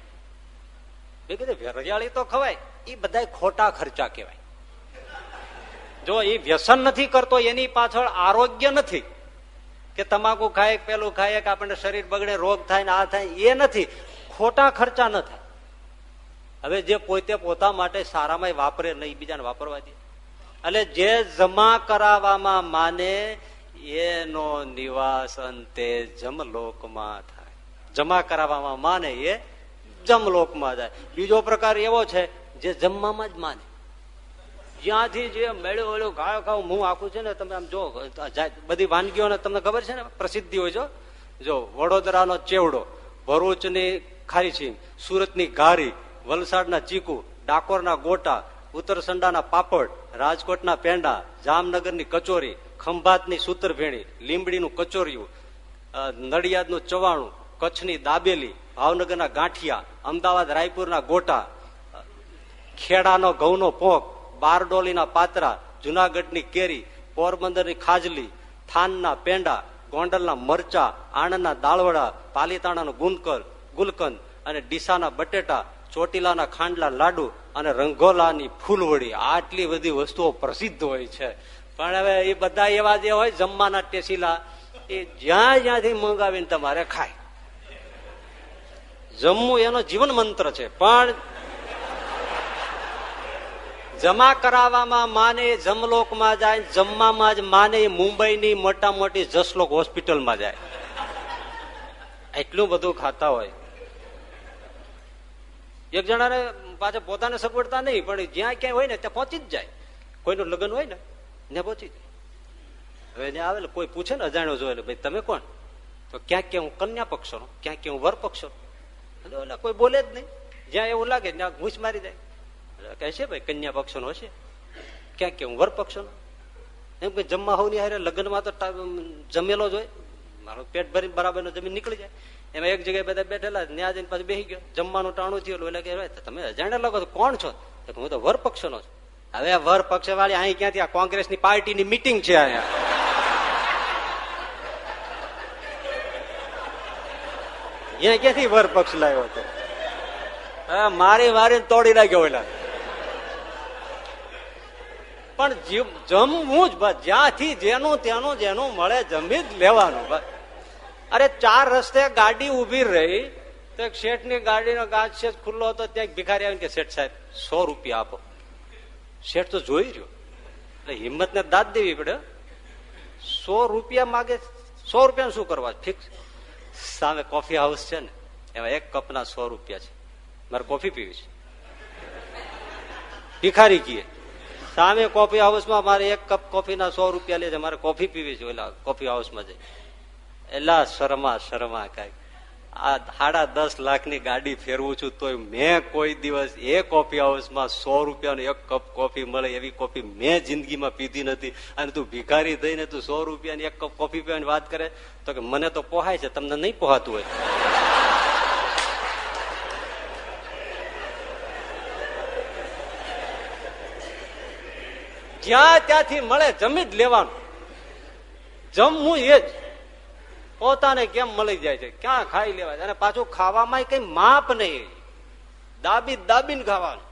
વરિયાળી તો ખવાય એ બધા ખોટા ખર્ચા કહેવાય. જો એ વ્યસન નથી કરતો, એની પાછળ આરોગ્ય નથી, કે તમાકુ ખાય, પેલું ખાય, કે આપણને શરીર બગડે, રોગ થાય ને આ થાય, એ નથી. ખોટા ખર્ચા ન થાય. હવે જે પોતે પોતા માટે સારામાં વાપરે નહીં બીજાને વાપરવા દે. એટલે જે જમા કરાવવામાં માને, એનો નિવાસ અંતે જમલોકમાં થાય. જમા કરાવવામાં માને એ જમલોકમાં જાય. બીજો પ્રકાર એવો છે જે જમવામાં જ માને. જ્યાંથી જે મેળ્યો વેળ્યો ગાયો ખાવ હું આખું છે ને તમે આમ જો બધી વાનગીઓને તમને ખબર છે ને? પ્રસિદ્ધિ હોય છો જો, વડોદરાનો ચેવડો, ભરૂચની ખારીછી સુરતની ઘારી, વલસાડના ચીકુ, ડાકોરના ગોટા, ઉત્તરસંડાના પાપડ, રાજકોટના પેંડા, જામનગરની કચોરી, ખંભાતની સૂતરભેણી, લીંબડીનું કચોરિયું નડિયાદનું ચવાણું, કચ્છની દાબેલી ભાવનગરના ગાંઠિયા, અમદાવાદ, રાયપુરના ગોટા, ખેડાનો ઘઉંનો પોંક, બારડોલીના પાત્રા, જુનાગઢની કેરી, પોરબંદરની ખાજલી, થાનના પેંડા, ગોંડલના મરચા, આણંદના દાળવડા, પાલીતાણાનો ગુંદકર, ગુલકંદ અને ડીસાના બટેટા, ચોટીલાના ખાંડલા લાડુ અને રંગોલાની ફૂલવડી. આટલી બધી વસ્તુઓ પ્રસિદ્ધ હોય છે. પણ હવે એ બધા એવા જે હોય, જમવાના ટેસીલા, એ જ્યાં જ્યાંથી મંગાવીને તમારે ખાય. જમવું એનો જીવન મંત્ર છે. પણ જમા કરાવવામાં માને જમલોકમાં જાય, જમવામાં જ માને મુંબઈની મોટા મોટી જસલોક હોસ્પિટલમાં જાય. એટલું બધું ખાતા હોય. એક જણાને પાછા પોતાને સગવડતા નહીં, પણ જ્યાં ક્યાંય હોય ને, ત્યાં પહોંચી જ જાય. કોઈનું લગ્ન હોય ને, ત્યાં પહોંચી જાય. હવે ત્યાં આવે કોઈ પૂછે ને, અજાણ્યો જોયેલો, ભાઈ, તમે કોણ? તો ક્યાંક ક્યાં હું કન્યા પક્ષનો, ક્યાંક ક્યાં હું વર પક્ષનો એટલે કોઈ બોલે જ નહીં. જ્યાં એવું લાગે ત્યાં ઘૂસ મારી જાય કહે છે ભાઈ, કન્યા પક્ષનો હશે. ક્યાંક કે હું વર પક્ષનો? એમ કે જમવા હોવની હારે લગ્નમાં તો જમેલો જ હોય. મારું પેટ ભરી બરાબર જમીન નીકળી જાય. એમાં એક જગ્યાએ બધા બેઠેલા ન્યા જઈને પાછું બેસી ગયો. જમવાનું ટાણું થયું એટલે કે તમે અજાણ્યા લાગો તો કોણ છો? હું તો વર પક્ષનો છું. હવે વર પક્ષ વાળી અહીં ક્યાંથી આ કોંગ્રેસની પાર્ટીની મિટિંગ છે અહીંયા. અહીંયા ક્યાંથી વર પક્ષ લાવ્યો હતો? મારી મારી તોડી નાખ્યો ઓલા પણ જમવું જ જ્યાંથી જેનું તેનું જેનું મળે જમી જ લેવાનું અરે ચાર રસ્તે ગાડી ઊભી રહી. તો એક શેઠની ગાડીનો ગાજ છે ખુલ્લો હતો, ત્યાં ભિખારી આવીને કે, શેઠ સાહેબ, સો રૂપિયા આપો. શેઠ તો જોઈ રહ્યો. એટલે હિંમત ને દાદ દેવી પડે. સો રૂપિયા માગે, સો રૂપિયા શું કરવા? ફિક્સ. સામે કોફી હાઉસ છે ને, એમાં એક કપના સો રૂપિયા છે. મારે કોફી પીવી છે. ભિખારી કીએ સામે કોફી હાઉસમાં મારે એક કપ કોફીના સો રૂપિયા લે છે, મારે કોફી પીવી છે, ઓલા કોફી હાઉસમાં જઈ. એલા શરમા શરમા કઈ. આ સાડા દસ લાખની ગાડી ફેરવું છું, તોય મેં કોઈ દિવસ એ કોફી હાઉસમાં સો રૂપિયાનો એક કપ કોફી મળે એવી કોફી મેં જિંદગીમાં પીધી નથી. અને તું ભિખારી થઈને તું સો રૂપિયાની એક કપ કોફી પીવાની વાત કરે, તો કે મને તો પોહાય છે, તમને નહીં પોહાતું હોય. જ્યાં ત્યાંથી મળે જમી જ લેવાનું. જમવું એ જ. પોતાને કેમ મળી જાય છે? ક્યાં ખાઈ લેવાય? અને પાછું ખાવામાં કઈ માપ નહીં. દાબી દાબીને ખાવાનું.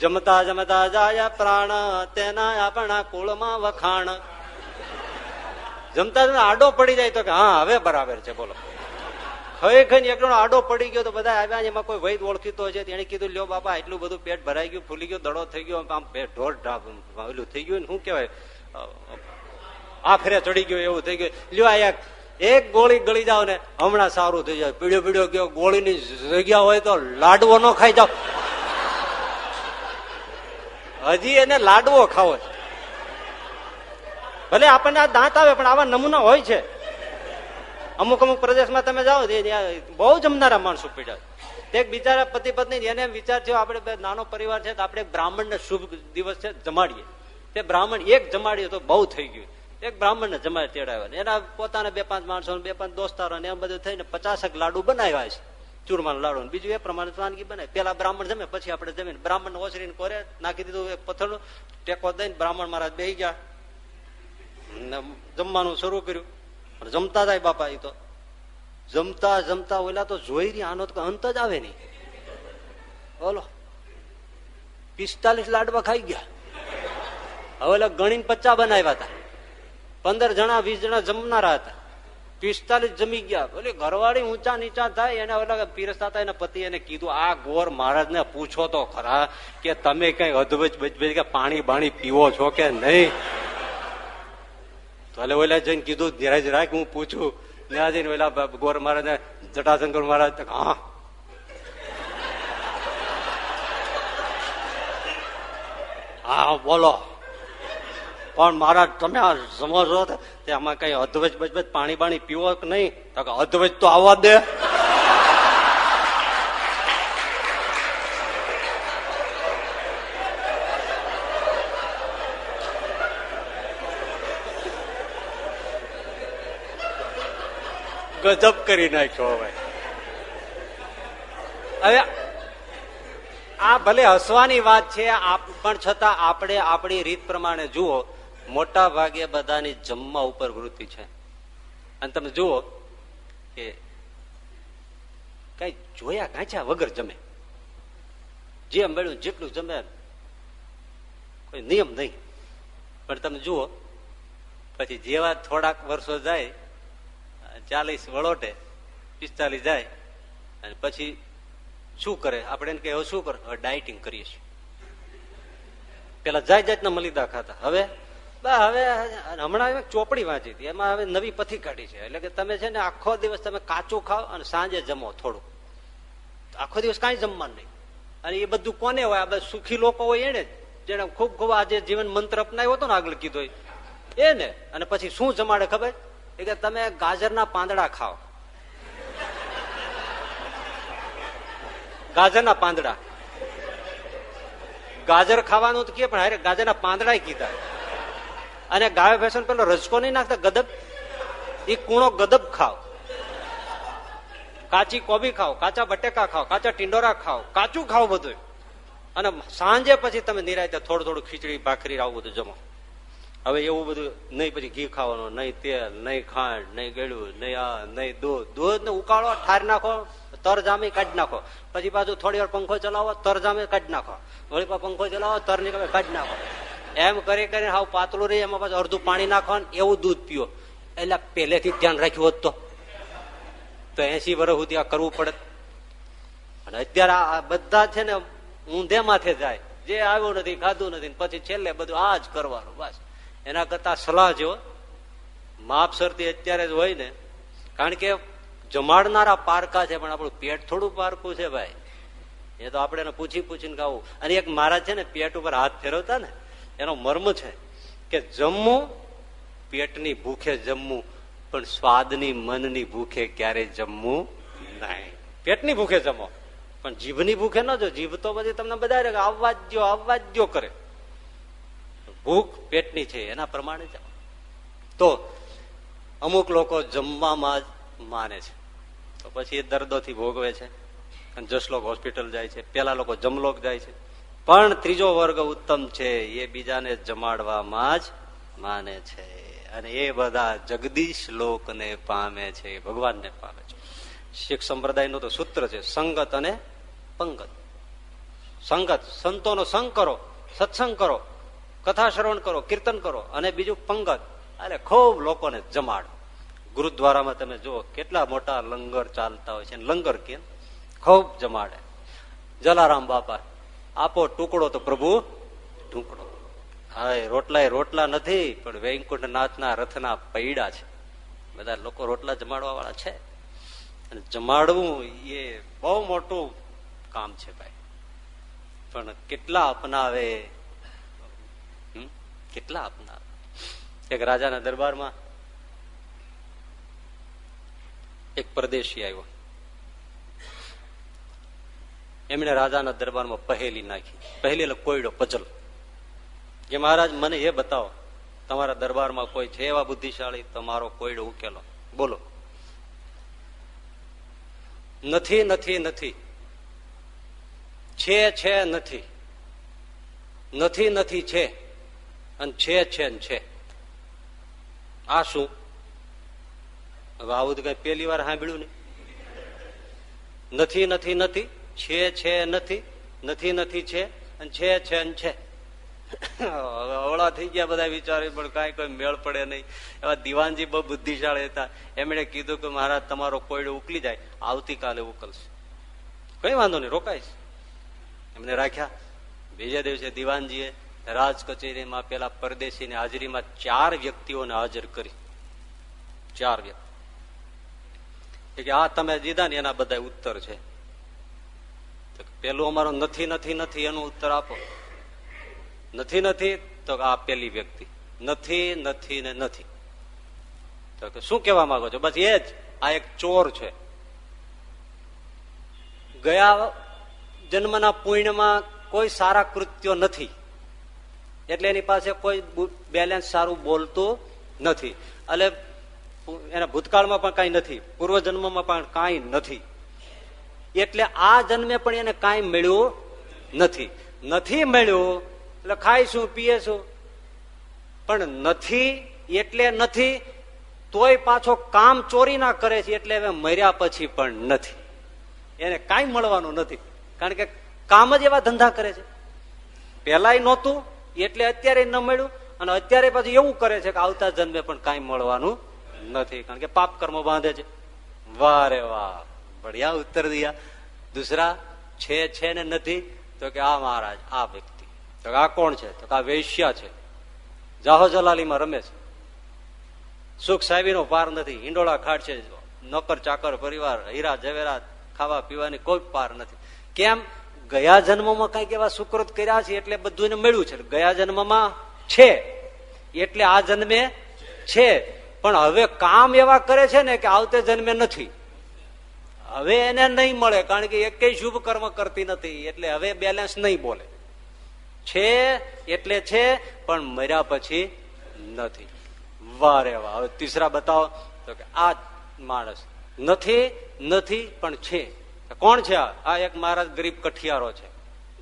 જમતા જમતા જાય પ્રાણ, તેના આપણા કુળમાં વખાણ. જમતા આડો પડી જાય તો કે, હા, હવે બરાબર છે, બોલો. ખાઈ ખાઈને એક આડો પડી ગયો તો બધા આવ્યા એમાં કોઈ વૈદ ઓળખીતો છે એને કીધું, લ્યો બાપા એટલું બધું પેટ ભરાઈ ગયું, ફૂલી ગયું, દડો થઈ ગયો, આમ પેટ ઢોર ઓલું થઈ ગયું શું કેવાય આખરે ચડી ગયો, એવું થઈ ગયું. લ્યો આ એક ગોળી ગળી જાવ ને હમણાં સારું થઈ જાય. પીડ્યો પીડ્યો ગયો ગોળીની જગ્યા હોય તો લાડવો ન ખાઈ જાવ હજી એને લાડવો ખાવો ભલે આપણને આ દાંત આવે, પણ આવા નમૂના હોય છે. અમુક અમુક પ્રદેશમાં તમે જાઓ બહુ જમનારા માણસો પીડ્યા એક બિચારા પતિ પત્ની એને વિચાર થયો, આપણે નાનો પરિવાર છે, તો આપણે બ્રાહ્મણને શુભ દિવસ છે, જમાડીએ. તે બ્રાહ્મણ એક જમાડીએ તો બહુ થઈ ગયું. એક બ્રાહ્મણને જમાડ તેડાવ્યા એના પોતાના બે પાંચ માણસો બે પાંચ દોસ્તારો ને એમ બધું થઈને પચાસક લાડુ બનાવ્યા છે, ચૂરમાન લાડુ બીજું એ પ્રમાણે વાનગી બનાવે. પેલા બ્રાહ્મણ જમે, પછી આપણે જમીને બ્રાહ્મણ ઓસરીને કોરે, નાખી દીધું એક પથ્થર ટેકો દઈને બ્રાહ્મણ મહારાજ બે ગયા. જમવાનું શરૂ કર્યું. જમતા જાય બાપા એ તો. જમતા જમતા ઓલા તો જોઈ રહી આનો તો અંત જ આવે નહીં. બોલો પિસ્તાલીસ લાડવા ખાઈ ગયા. હવે ગણીને પચ્ચા બનાવ્યા હતા. પંદર જણા, વીસ જણા જમનારા હતા. પિસ્તાલીસ જમી ગયા. બોલે ઘરવાળી ઊંચા નીચા થાય, એને ઓલા પીરસતા હતા એના પતિ એને કીધું, આ ગોર મહારાજને પૂછો તો ખરા કે તમે કઈ અધવચ બજબજ કે પાણી બાણી પીવો છો કે નહીં? તો એટલે ઓલા જઈને કીધું, ધીરજ રાખ, હું પૂછું. ત્યાં જઈને ઓલા ગોર મહારાજ જટાશંકર મહારાજ, હા. હા, બોલો. પણ મારા તમે સમજો તે આમાં કઈ અધવચ બચબચ પાણી બાણી પીવો કે નહીં? તો કે અધવચ તો આવવા દે. ગજબ કરી નાખ્યો હવે. હવે આ ભલે હસવાની વાત છે પણ છતાં આપણે આપણી રીત પ્રમાણે જુઓ. મોટા ભાગે બધાની જમવા ઉપર વૃત્તિ છે. અને તમે જુઓ કે કઈ જોયા કાંચ્યા વગર જમે. જે મળ્યું, જેટલું જમે, કોઈ નિયમ નહીં. પણ તમે જુઓ, પછી જેવા થોડાક વર્ષો જાય, ચાલીસ વળોટે, પિસ્તાલીસ જાય, અને પછી શું કરે? આપણે એને કે શું કરે? ડાયટિંગ કરીએ છીએ. પેલા જાત જાતના મલિદા ખાતા. હવે હવે હમણાં ચોપડી વાંચી હતી. એમાં હવે નવી પથી કાઢી છે. એટલે કે તમે છે ને આખો દિવસ તમે કાચું ખાઓ અને સાંજે જમો થોડું આખો દિવસ કાંઈ જમવાનું નહીં. અને એ બધું કોને હોય? આ બધા સુખી લોકો હોય એને જેને ખૂબ ખૂબ આજે જીવન મંત્ર અપનાવ્યો હતો ને આગળ કીધો એ. ને અને પછી શું જમાડે ખબર? એ કે તમે ગાજરના પાંદડા ખાઓ. ગાજરના પાંદડા. ગાજર ખાવાનું તો કે પણ હારે ગાજરના પાંદડા કીધા. અને ગાય ભેંસો પેલો રજકો નહીં નાખતા, ગદબ? એ કૂણો ગદબ ખાવ કાચી કોબી ખાઓ, કાચા બટેકા ખાઓ, કાચા ટીંડોરા ખાઓ, કાચું ખાવ બધું અને સાંજે પછી તમે નિરાયતે થોડું થોડું ખીચડી, ભાખરી આવું બધું જમો. હવે એવું બધું નહીં, પછી ઘી ખાવાનું, નહીં તેલ, નહીં ખાંડ, નહીં ગળ્યું, નહીં આ, નહીં દૂધ. દૂધ ઉકાળો, ઠાર નાખો તર જામી કાઢી નાખો. પછી પાછું થોડી વાર પંખો ચલાવો તર જામી કાઢી નાખો. વળી પંખો ચલાવો તર નીકળે કાઢી નાખો. એમ કરી કરીને હાવ પાતળું રહી, એમાં પાછું અડધું પાણી નાખો એવું દૂધ પીઓ. એટલે પહેલેથી ધ્યાન રાખ્યું હોત તો. તો એસી વર્ષ સુધી આ કરવું પડે. અને અત્યારે આ બધા છે ને ઊંધે માથે જાય. જે આવ્યું નથી, ખાધું નથી પછી છેલ્લે બધું આ જ કરવાનું, બસ. એના કરતા સલાહ જો માપ સરતી અત્યારે જ હોય ને. કારણ કે જમાડનારા પારકા છે, પણ આપણું પેટ થોડું પારકું છે ભાઈ. એ તો આપણે પૂછી પૂછીને ખાવું. અને એક મહારાજ છે ને, પેટ ઉપર હાથ ફેરવતા ને એનો મર્મ છે કે જમવું પેટની ભૂખે જમવું, પણ સ્વાદની મનની ભૂખે ક્યારે જમવું નહીં. પેટની ભૂખે જમો, પણ જીભની ભૂખે ન જો, જીભ તો પછી તમને બધા આવવા જ આવવા જ કરે. ભૂખ પેટની છે, એના પ્રમાણે જ તો અમુક લોકો જમવામાં જ માને છે. તો પછી એ દર્દોથી ભોગવે છે. જસલોક હોસ્પિટલ જાય છે. પેલા લોકો જમલોક જાય છે. પણ ત્રીજો વર્ગ ઉત્તમ છે, એ બીજાને જમાડવામાં જ માને છે. અને એ બધા જગદીશ લોકને પામે છે ભગવાનને પામે છે. શીખ સંપ્રદાયનું તો સૂત્ર છે, સંગત અને પંગત. સંગત, સંતોનો સંગ કરો, સત્સંગ કરો, કથા શ્રવણ કરો, કીર્તન કરો, અને બીજું પંગત. એટલે ખૂબ લોકોને જમાડો. ગુરુદ્વારામાં તમે જુઓ, કેટલા મોટા લંગર ચાલતા હોય છે. લંગર કે ખૂબ જમાડે. જલારામ બાપા આપો ટુકડો તો પ્રભુ. ટુકડો. હા રોટલા રોટલા નથી, પણ વૈકુંઠ નાથના રથના પૈડા છે. બધા લોકો રોટલા જમાડવા વાળા છે. અને જમાડવું એ બહુ મોટું કામ છે ભાઈ. પણ કેટલા અપનાવે? કેટલા અપનાવે? એક રાજાના દરબારમાં એક પરદેશી આવ્યો. એમણે રાજાના દરબારમાં પહેલી નાખી. પહેલી એટલે કોયડો પચલો. કે મહારાજ, મને એ બતાવો, તમારા દરબારમાં કોઈ છે એવા બુદ્ધિશાળી? તમારો કોયડો ઉકેલો. બોલો. નથી નથી નથી. છે છે, નથી. નથી નથી, છે. અને છે છે, ને છે. આ શું? હવે આવું તો કઈ પેલી વાર સાંભળ્યું નહીં. નથી નથી નથી. છે છે, નથી નથી નથી, છે, અને છે છે, અને છે. અવળા થઈ ગયા બધા વિચારો, પણ કાંઈ કોઈ મેળ પડે નહીં. એવા દિવાનજી બહુ બુદ્ધિશાળી હતા. એમણે કીધું કે મહારાજ, તમારો કોયડો ઉકલી જાય, આવતીકાલે ઉકલશે. કઈ વાંધો નહીં, રોકાઈશ. એમને રાખ્યા. બીજા દિવસે દિવાનજીએ રાજ કચેરીમાં પેલા પરદેશીની હાજરીમાં ચાર વ્યક્તિઓને હાજર કરી. ચાર વ્યક્તિ. કે આ તમે દીધા ને એના બધા ઉત્તર છે. પેલું અમારો નથી નથી નથી, એનો ઉત્તર આપો. નથી નથી, તો આ પેલી વ્યક્તિ. નથી નથી ને નથી. તો શું કેવા માંગો છો? બસ એ જ, આ એક ચોર છે. ગયા જન્મના પુણ્યમાં કોઈ સારા કૃત્યો નથી. એટલે એની પાસે કોઈ બેલેન્સ સારું બોલતું નથી. એટલે એના ભૂતકાળમાં પણ કઈ નથી. પૂર્વજન્મમાં પણ કઈ નથી. એટલે આ જન્મે પણ એને કઈ મળ્યું નથી. નથી મળ્યું એટલે ખાઈશું પીએશું પણ નથી એટલે નથી, તોય પાછો કામ ચોરી ના કરે છે એટલે હવે મર્યા પછી પણ નથી. એને કાંઈ મળવાનું નથી. કારણ કે કામ જ એવા ધંધા કરે છે. પેલા નહોતું, એટલે અત્યારે ન મળ્યું, અને અત્યારે પછી એવું કરે છે કે આવતા જન્મે પણ કાંઈ મળવાનું નથી. કારણ કે પાપ કર્મ બાંધે છે. વારે વાહ. બઢિયા ઉત્તર દિયા દુસરા છે છે ને નથી તો કે આ મહારાજ આ વ્યક્તિ તો આ કોણ છે તો આ વૈશ્યા છે જાહો જલાલીમાં રમે છે સુખ સાહેબી નો પાર નથી હિંડોળા ખાટ છે નોકર, ચાકર, પરિવાર, હીરા જવેરાત ખાવા પીવાની કોઈ પાર નથી। કેમ? ગયા જન્મમાં કંઈક એવા સુકૃત કર્યા છે એટલે બધું મળ્યું છે। ગયા જન્મમાં છે। એટલે આ જન્મે છે। પણ હવે કામ એવા કરે છે ને કે આવતે જન્મે નથી। હવે એને નહીં મળે, કારણ કે એક શુભ કર્મ કરતી નથી, એટલે હવે બેલેન્સ નહીં બોલે. છે એટલે છે, પણ મર્યા પછી નથી. વારે વાહ, હવે તીસરા બતાવો. તો કે આ માણસ નથી નથી, પણ છે. કોણ છે આ એક મહારાજ ગરીબ કઠિયારો છે.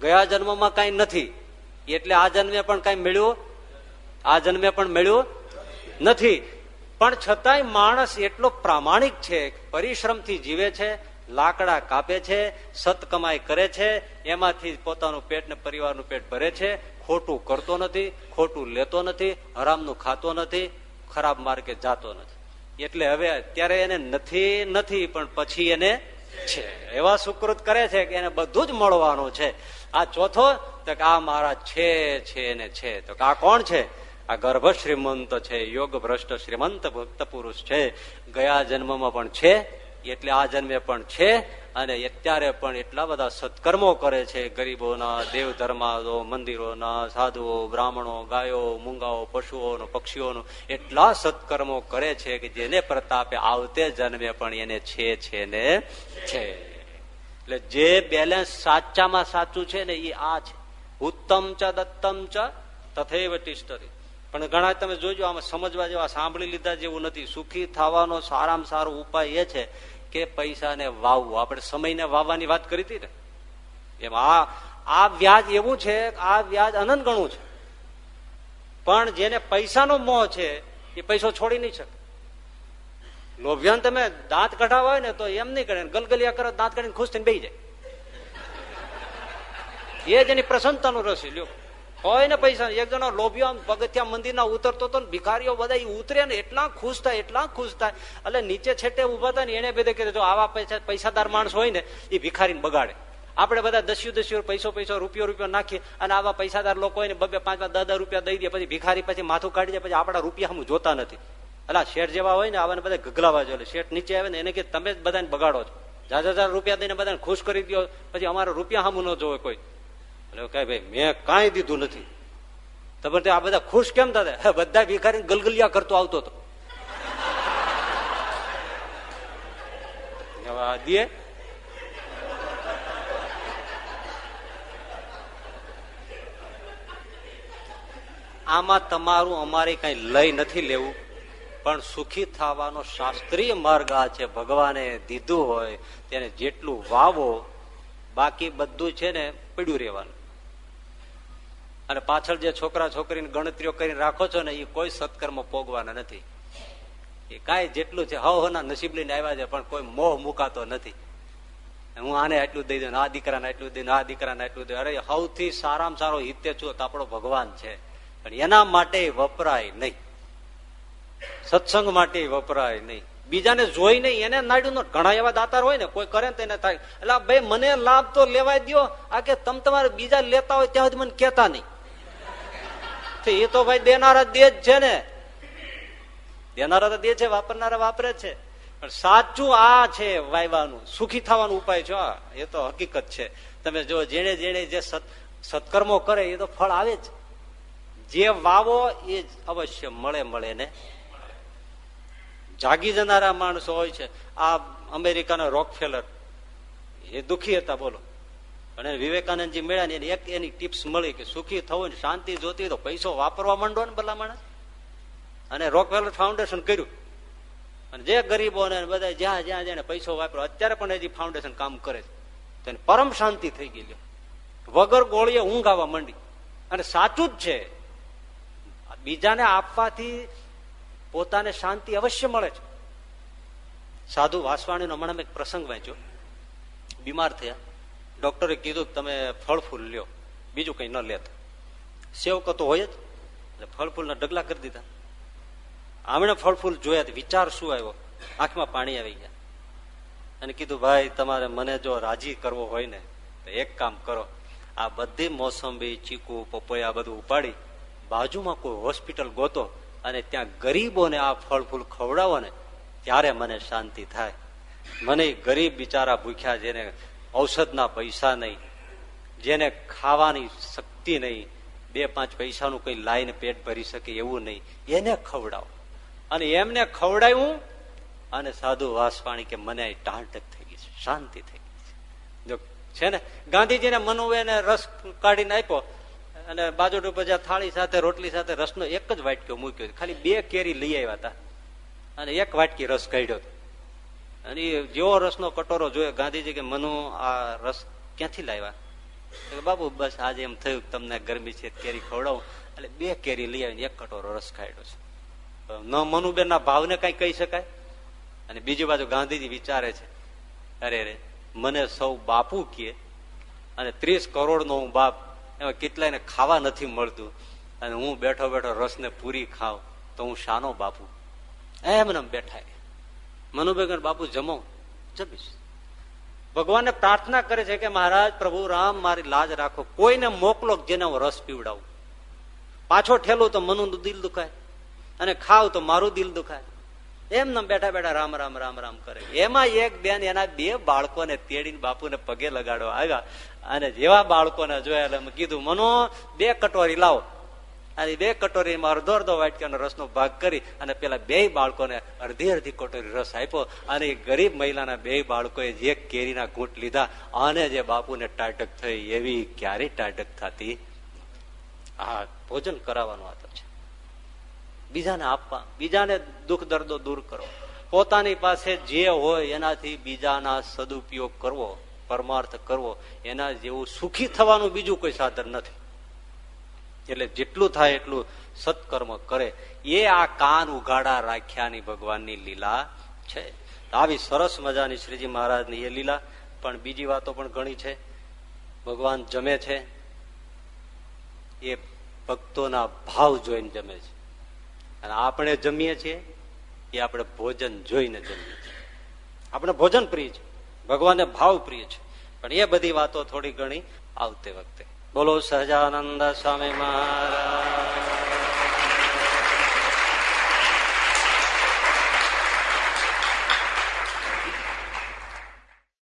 ગયા જન્મમાં કઈ નથી. એટલે આ જન્મે પણ કઈ મળ્યું? આ જન્મે પણ મળ્યું નથી. પણ છતાંય માણસ એટલો પ્રામાણિક છે પરિશ્રમથી જીવે છે, લાકડા કાપે છે સતકમાઈ કરે છે, એમાંથી પોતાનું પેટ ને પરિવારનું પેટ ભરે છે, ખોટું કરતો નથી, ખોટું લેતો નથી, હરામનું ખાતો નથી, ખરાબ માર્ગે જાતો નથી. એટલે હવે અત્યારે એને નથી નથી, પણ પછી એને છે. એવા સુકૃત કરે છે કે એને બધું જ મળવાનું છે. આ ચોથો, તો કે આ મારા છે છે ને છે. તો કે આ કોણ છે? આ ગર્ભ શ્રીમંત છે યોગ ભ્રષ્ટ શ્રીમંત ભક્ત પુરુષ છે. ગયા જન્મમાં પણ છે, એટલે આ જન્મે પણ છે, અને અત્યારે પણ એટલા બધા સત્કર્મો કરે છે, ગરીબોના દેવ ધર્માદો મંદિરોના, સાધુઓ, બ્રાહ્મણો, ગાયો, મૂંગાઓ, પશુઓનો, પક્ષીઓનો એટલા સત્કર્મો કરે છે કે જેને પ્રતાપે આવતે જન્મે પણ એને છે છે ને છે. એટલે જે બેલેન્સ સાચામાં સાચું છે ને એ આ છે. ઉત્તમ ચ, દત્તમ ચ, તથૈવ ટિસ્ટરી પણ ઘણા તમે જોજો, આમાં સમજવા જેવા, સાંભળી લીધા જેવું નથી. સુખી થવાનો સારામાં સારો ઉપાય એ છે કે પૈસાને વાવવો. આપણે સમયને વાવવાની વાત કરી હતી ને? એમ આ આ વ્યાજ એવું છે, આ વ્યાજ અનંત ગણું છે. પણ જેને પૈસાનો મોહ છે, એ પૈસો છોડી નહીં શકે. લોભિયાન તમે દાંત કઢાવા હોય ને તો એમ નહીં કરે. ગલગલિયા કરો, દાંત કાઢીને ખુશ થઈને બેસી જાય. એ જ એની પ્રસન્નતાનો રસ લ્યો. હોય ને પૈસા એક જણો લોભિયો પગથિયા મંદિરના ઉતરતો હતો ભિખારીઓ બધા ઉતરે ને એટલા ખુશ થાય, એટલા ખુશ થાય. એટલે નીચે છેટે ઊભા થાય ને એને બધે કીધું, જો આવા પૈસા, પૈસાદાર માણસ હોય ને એ ભિખારીને બગાડે. આપણે બધા દસ્યુ દસ્યુ પૈસો પૈસો, રૂપિયો રૂપિયો નાખીએ અને આવા પૈસાદાર લોકો હોય ને બબે પાંચ પાંચ દસ રૂપિયા દઈ દે, પછી ભિખારી પછી માથું કાઢી દે, પછી આપણા રૂપિયા હું જોતા નથી. એટલે શેઠ જેવા હોય ને, આવાને બધા ગગલાવા જોઈએ શેઠ નીચે આવે ને, એને કે, તમે જ બધાને બગાડો છો. હજાર હજાર રૂપિયા દઈને બધાને ખુશ કરી દો પછી અમારા રૂપિયા સામું ન જોવે કોઈ. એટલે કઈ ભાઈ, મેં કાંઈ દીધું નથી. તમે આ બધા ખુશ કેમ થતા બધા ભિખારી ગલગલિયા કરતો આવતો હતો. આમાં તમારું અમારે કઈ લઈ નથી લેવું, પણ સુખી થવાનો શાસ્ત્રીય માર્ગ આ છે. ભગવાને દીધું હોય, તેને જેટલું વાવો, બાકી બધું છે ને, પડ્યું રહેવાનું. અને પાછળ જે છોકરા છોકરીની ગણતરીઓ કરીને રાખો છો ને એ કોઈ સત્કર્મ પોગવાના નથી. એ કાંઈ જેટલું છે હવ હોના નસીબ લઈને આવ્યા છે, પણ કોઈ મોહ મુકાતો નથી. હું આને આટલું દઈ દઉં આ દીકરાને આટલું દઈ આ દીકરાને આટલું દઉં. અરે, સૌથી સારામાં સારો હિતે છું, તો આપણો ભગવાન છે. પણ એના માટે વપરાય નહીં. સત્સંગ માટે વપરાય નહીં. બીજાને જોઈ નહીં, એને નાડ્યું ઘણા એવા દાતાર હોય ને, કોઈ કરે ને એને થાય. એટલે ભાઈ, મને લાભ તો લેવાય દો આ કે, તમે તમારે બીજા લેતા હોય, ત્યાં મને કેતા નહીં. એ તો ભાઈ દેનારા દે જ છે ને. દેનારા તો દે છે, વાપરનારા વાપરે છે. પણ સાચું આ છે વાયવાનું સુખી થવાનો ઉપાય છે એ તો હકીકત છે. તમે જો જેને જેને જે સત્કર્મો કરે, એ તો ફળ આવે જ. જે વાવો, એ જ અવશ્ય મળે મળે ને. જાગી જનારા માણસો હોય છે. આ અમેરિકાના રોક ફેલર એ દુખી હતા, બોલો. અને વિવેકાનંદજી મળ્યા ને એક એની ટિપ્સ મળી કે સુખી થવું શાંતિ જોતી તો પૈસો વાપરવા માંડો ને ભલા માણસ. અને રોકવેલર ફાઉન્ડેશન કર્યું. અને જે ગરીબો ને બધા જ્યાં જ્યાં જ્યાં પૈસો વાપરો અત્યારે પણ હજી ફાઉન્ડેશન કામ કરે છે. પરમ શાંતિ થઈ ગઈ વગર ગોળીએ ઊંઘ આવવા માંડી. અને સાચું જ છે. બીજાને આપવાથી પોતાને શાંતિ અવશ્ય મળે છે. સાધુ વાસવાણીનો હમણાં એક પ્રસંગ વાંચ્યો. બીમાર થયા. ડોક્ટરે કીધું તમે ફળ ફૂલ લ્યો, બીજું કઈ ન લેતા. સેવકો તો હોય જ, એટલે ફળ ફૂલના ડગલા કરી દીધા. આમણે ફળ ફૂલ જોયા વિચાર શું આવ્યો? આંખમાં પાણી આવી ગયા. અને કીધું, ભાઈ, તમારે મને જો રાજી કરવો હોય ને, તો એક કામ કરો. આ બધી મોસંબી, ચીકુ, પપૈયા બધું ઉપાડી, બાજુમાં કોઈ હોસ્પિટલ ગોતો અને ત્યાં ગરીબોને આ ફળ ફૂલ ખવડાવો ને, ત્યારે મને શાંતિ થાય. મને ગરીબ બિચારા ભૂખ્યા જેને ઔષધના પૈસા નહીં, જેને ખાવાની શક્તિ નહીં, બે પાંચ પૈસાનું કઈ લાઈને પેટ ભરી શકે એવું નહીં, એને ખવડાવો. અને એમને ખવડાવ્યું અને સાધુ વાસવાણી કે મને ટાંટક થઈ ગઈ છે, શાંતિ થઈ ગઈ છે. જો છે ને, ગાંધીજીને મનુએ રસ કાઢીને આપ્યો અને બાજુ ભજા થાળી સાથે, રોટલી સાથે રસનો એક જ વાટક્યો મૂક્યો. ખાલી બે કેરી લઈ આવ્યા હતા અને એક વાટકી રસ કાઢ્યો અને જેવો રસનો કટોરો જોયો, ગાંધીજી કે, મનુ આ રસ ક્યાંથી લાવ્યા? બાબુ, બસ આજે એમ થયું તમને ગરમી છે કેરી ખવડાવું. એટલે બે કેરી લઈ આવીને એક કટોરો રસ ખાડ્યો છે. ન મનુબેન ના ભાવને કઈ કહી શકાય? અને બીજી બાજુ ગાંધીજી વિચારે છે, અરે રે મને સૌ બાપુ કે અને ત્રીસ કરોડ નો હું બાપ, એમાં કેટલાયને ખાવા નથી મળતું, અને હું બેઠો બેઠો રસને પૂરી ખાવ તો હું શાનો બાપુ. એમને બેઠા મનુબેગન બાપુ જમો. જમીશ ભગવાનને પ્રાર્થના કરે છે કે મહારાજ, પ્રભુ રામ, મારી લાજ રાખો. કોઈને મોકલો જેને હું રસ પીવડાવું. પાછો ઠેલું તો મનુ દિલ દુખાય અને ખાવ તો મારું દિલ દુખાય. એમને બેઠા બેઠા રામ રામ રામ રામ કરે. એમાં એક બેન, એના બે બાળકોને તેડીને બાપુને પગે લગાડવા આવ્યા. અને જેવા બાળકોને જોયા એટલે કીધું, મનો, બે કટોરી લાવો. અને બે કટોરીમાં અડધો અડધો વાટકાનો રસનો ભાગ કરી અને પેલા બે બાળકોને અડધી અડધી કટોરી રસ આપ્યો. અને ગરીબ મહિલાના બે બાળકોએ જે કેરીના ઘૂંટ લીધા અને જે બાપુને ટાટક થઈ એવી ક્યારેય ટાટક થતી આ ભોજન કરાવવાનો હતો છે. બીજાને આપવા, બીજાને દુઃખ દર્દો દૂર કરો. પોતાની પાસે જે હોય એનાથી બીજાના સદુપયોગ કરવો, પરમાર્થ કરવો, એના જેવું સુખી થવાનું બીજું કોઈ સાધન નથી. એટલે જેટલું થાય એટલું સત્કર્મ કરે. એ આ કાન ઉઘાડા રાખ્યાની ભગવાનની લીલા છે. આવી સરસ મજાની શ્રીજી મહારાજની એ લીલા, પણ બીજી વાતો પણ ઘણી છે. ભગવાન જમે છે. એ ભક્તોના ભાવ જોઈને જમે છે. અને આપણે જમીએ છીએ, એ આપણે ભોજન જોઈને જમીએ છીએ. આપણે ભોજન પ્રિય છે. ભગવાનને ભાવ પ્રિય છે. પણ એ બધી વાતો થોડી ઘણી આવતી વખતે. બોલો સહજાનંદ સ્વામી મહારાજ.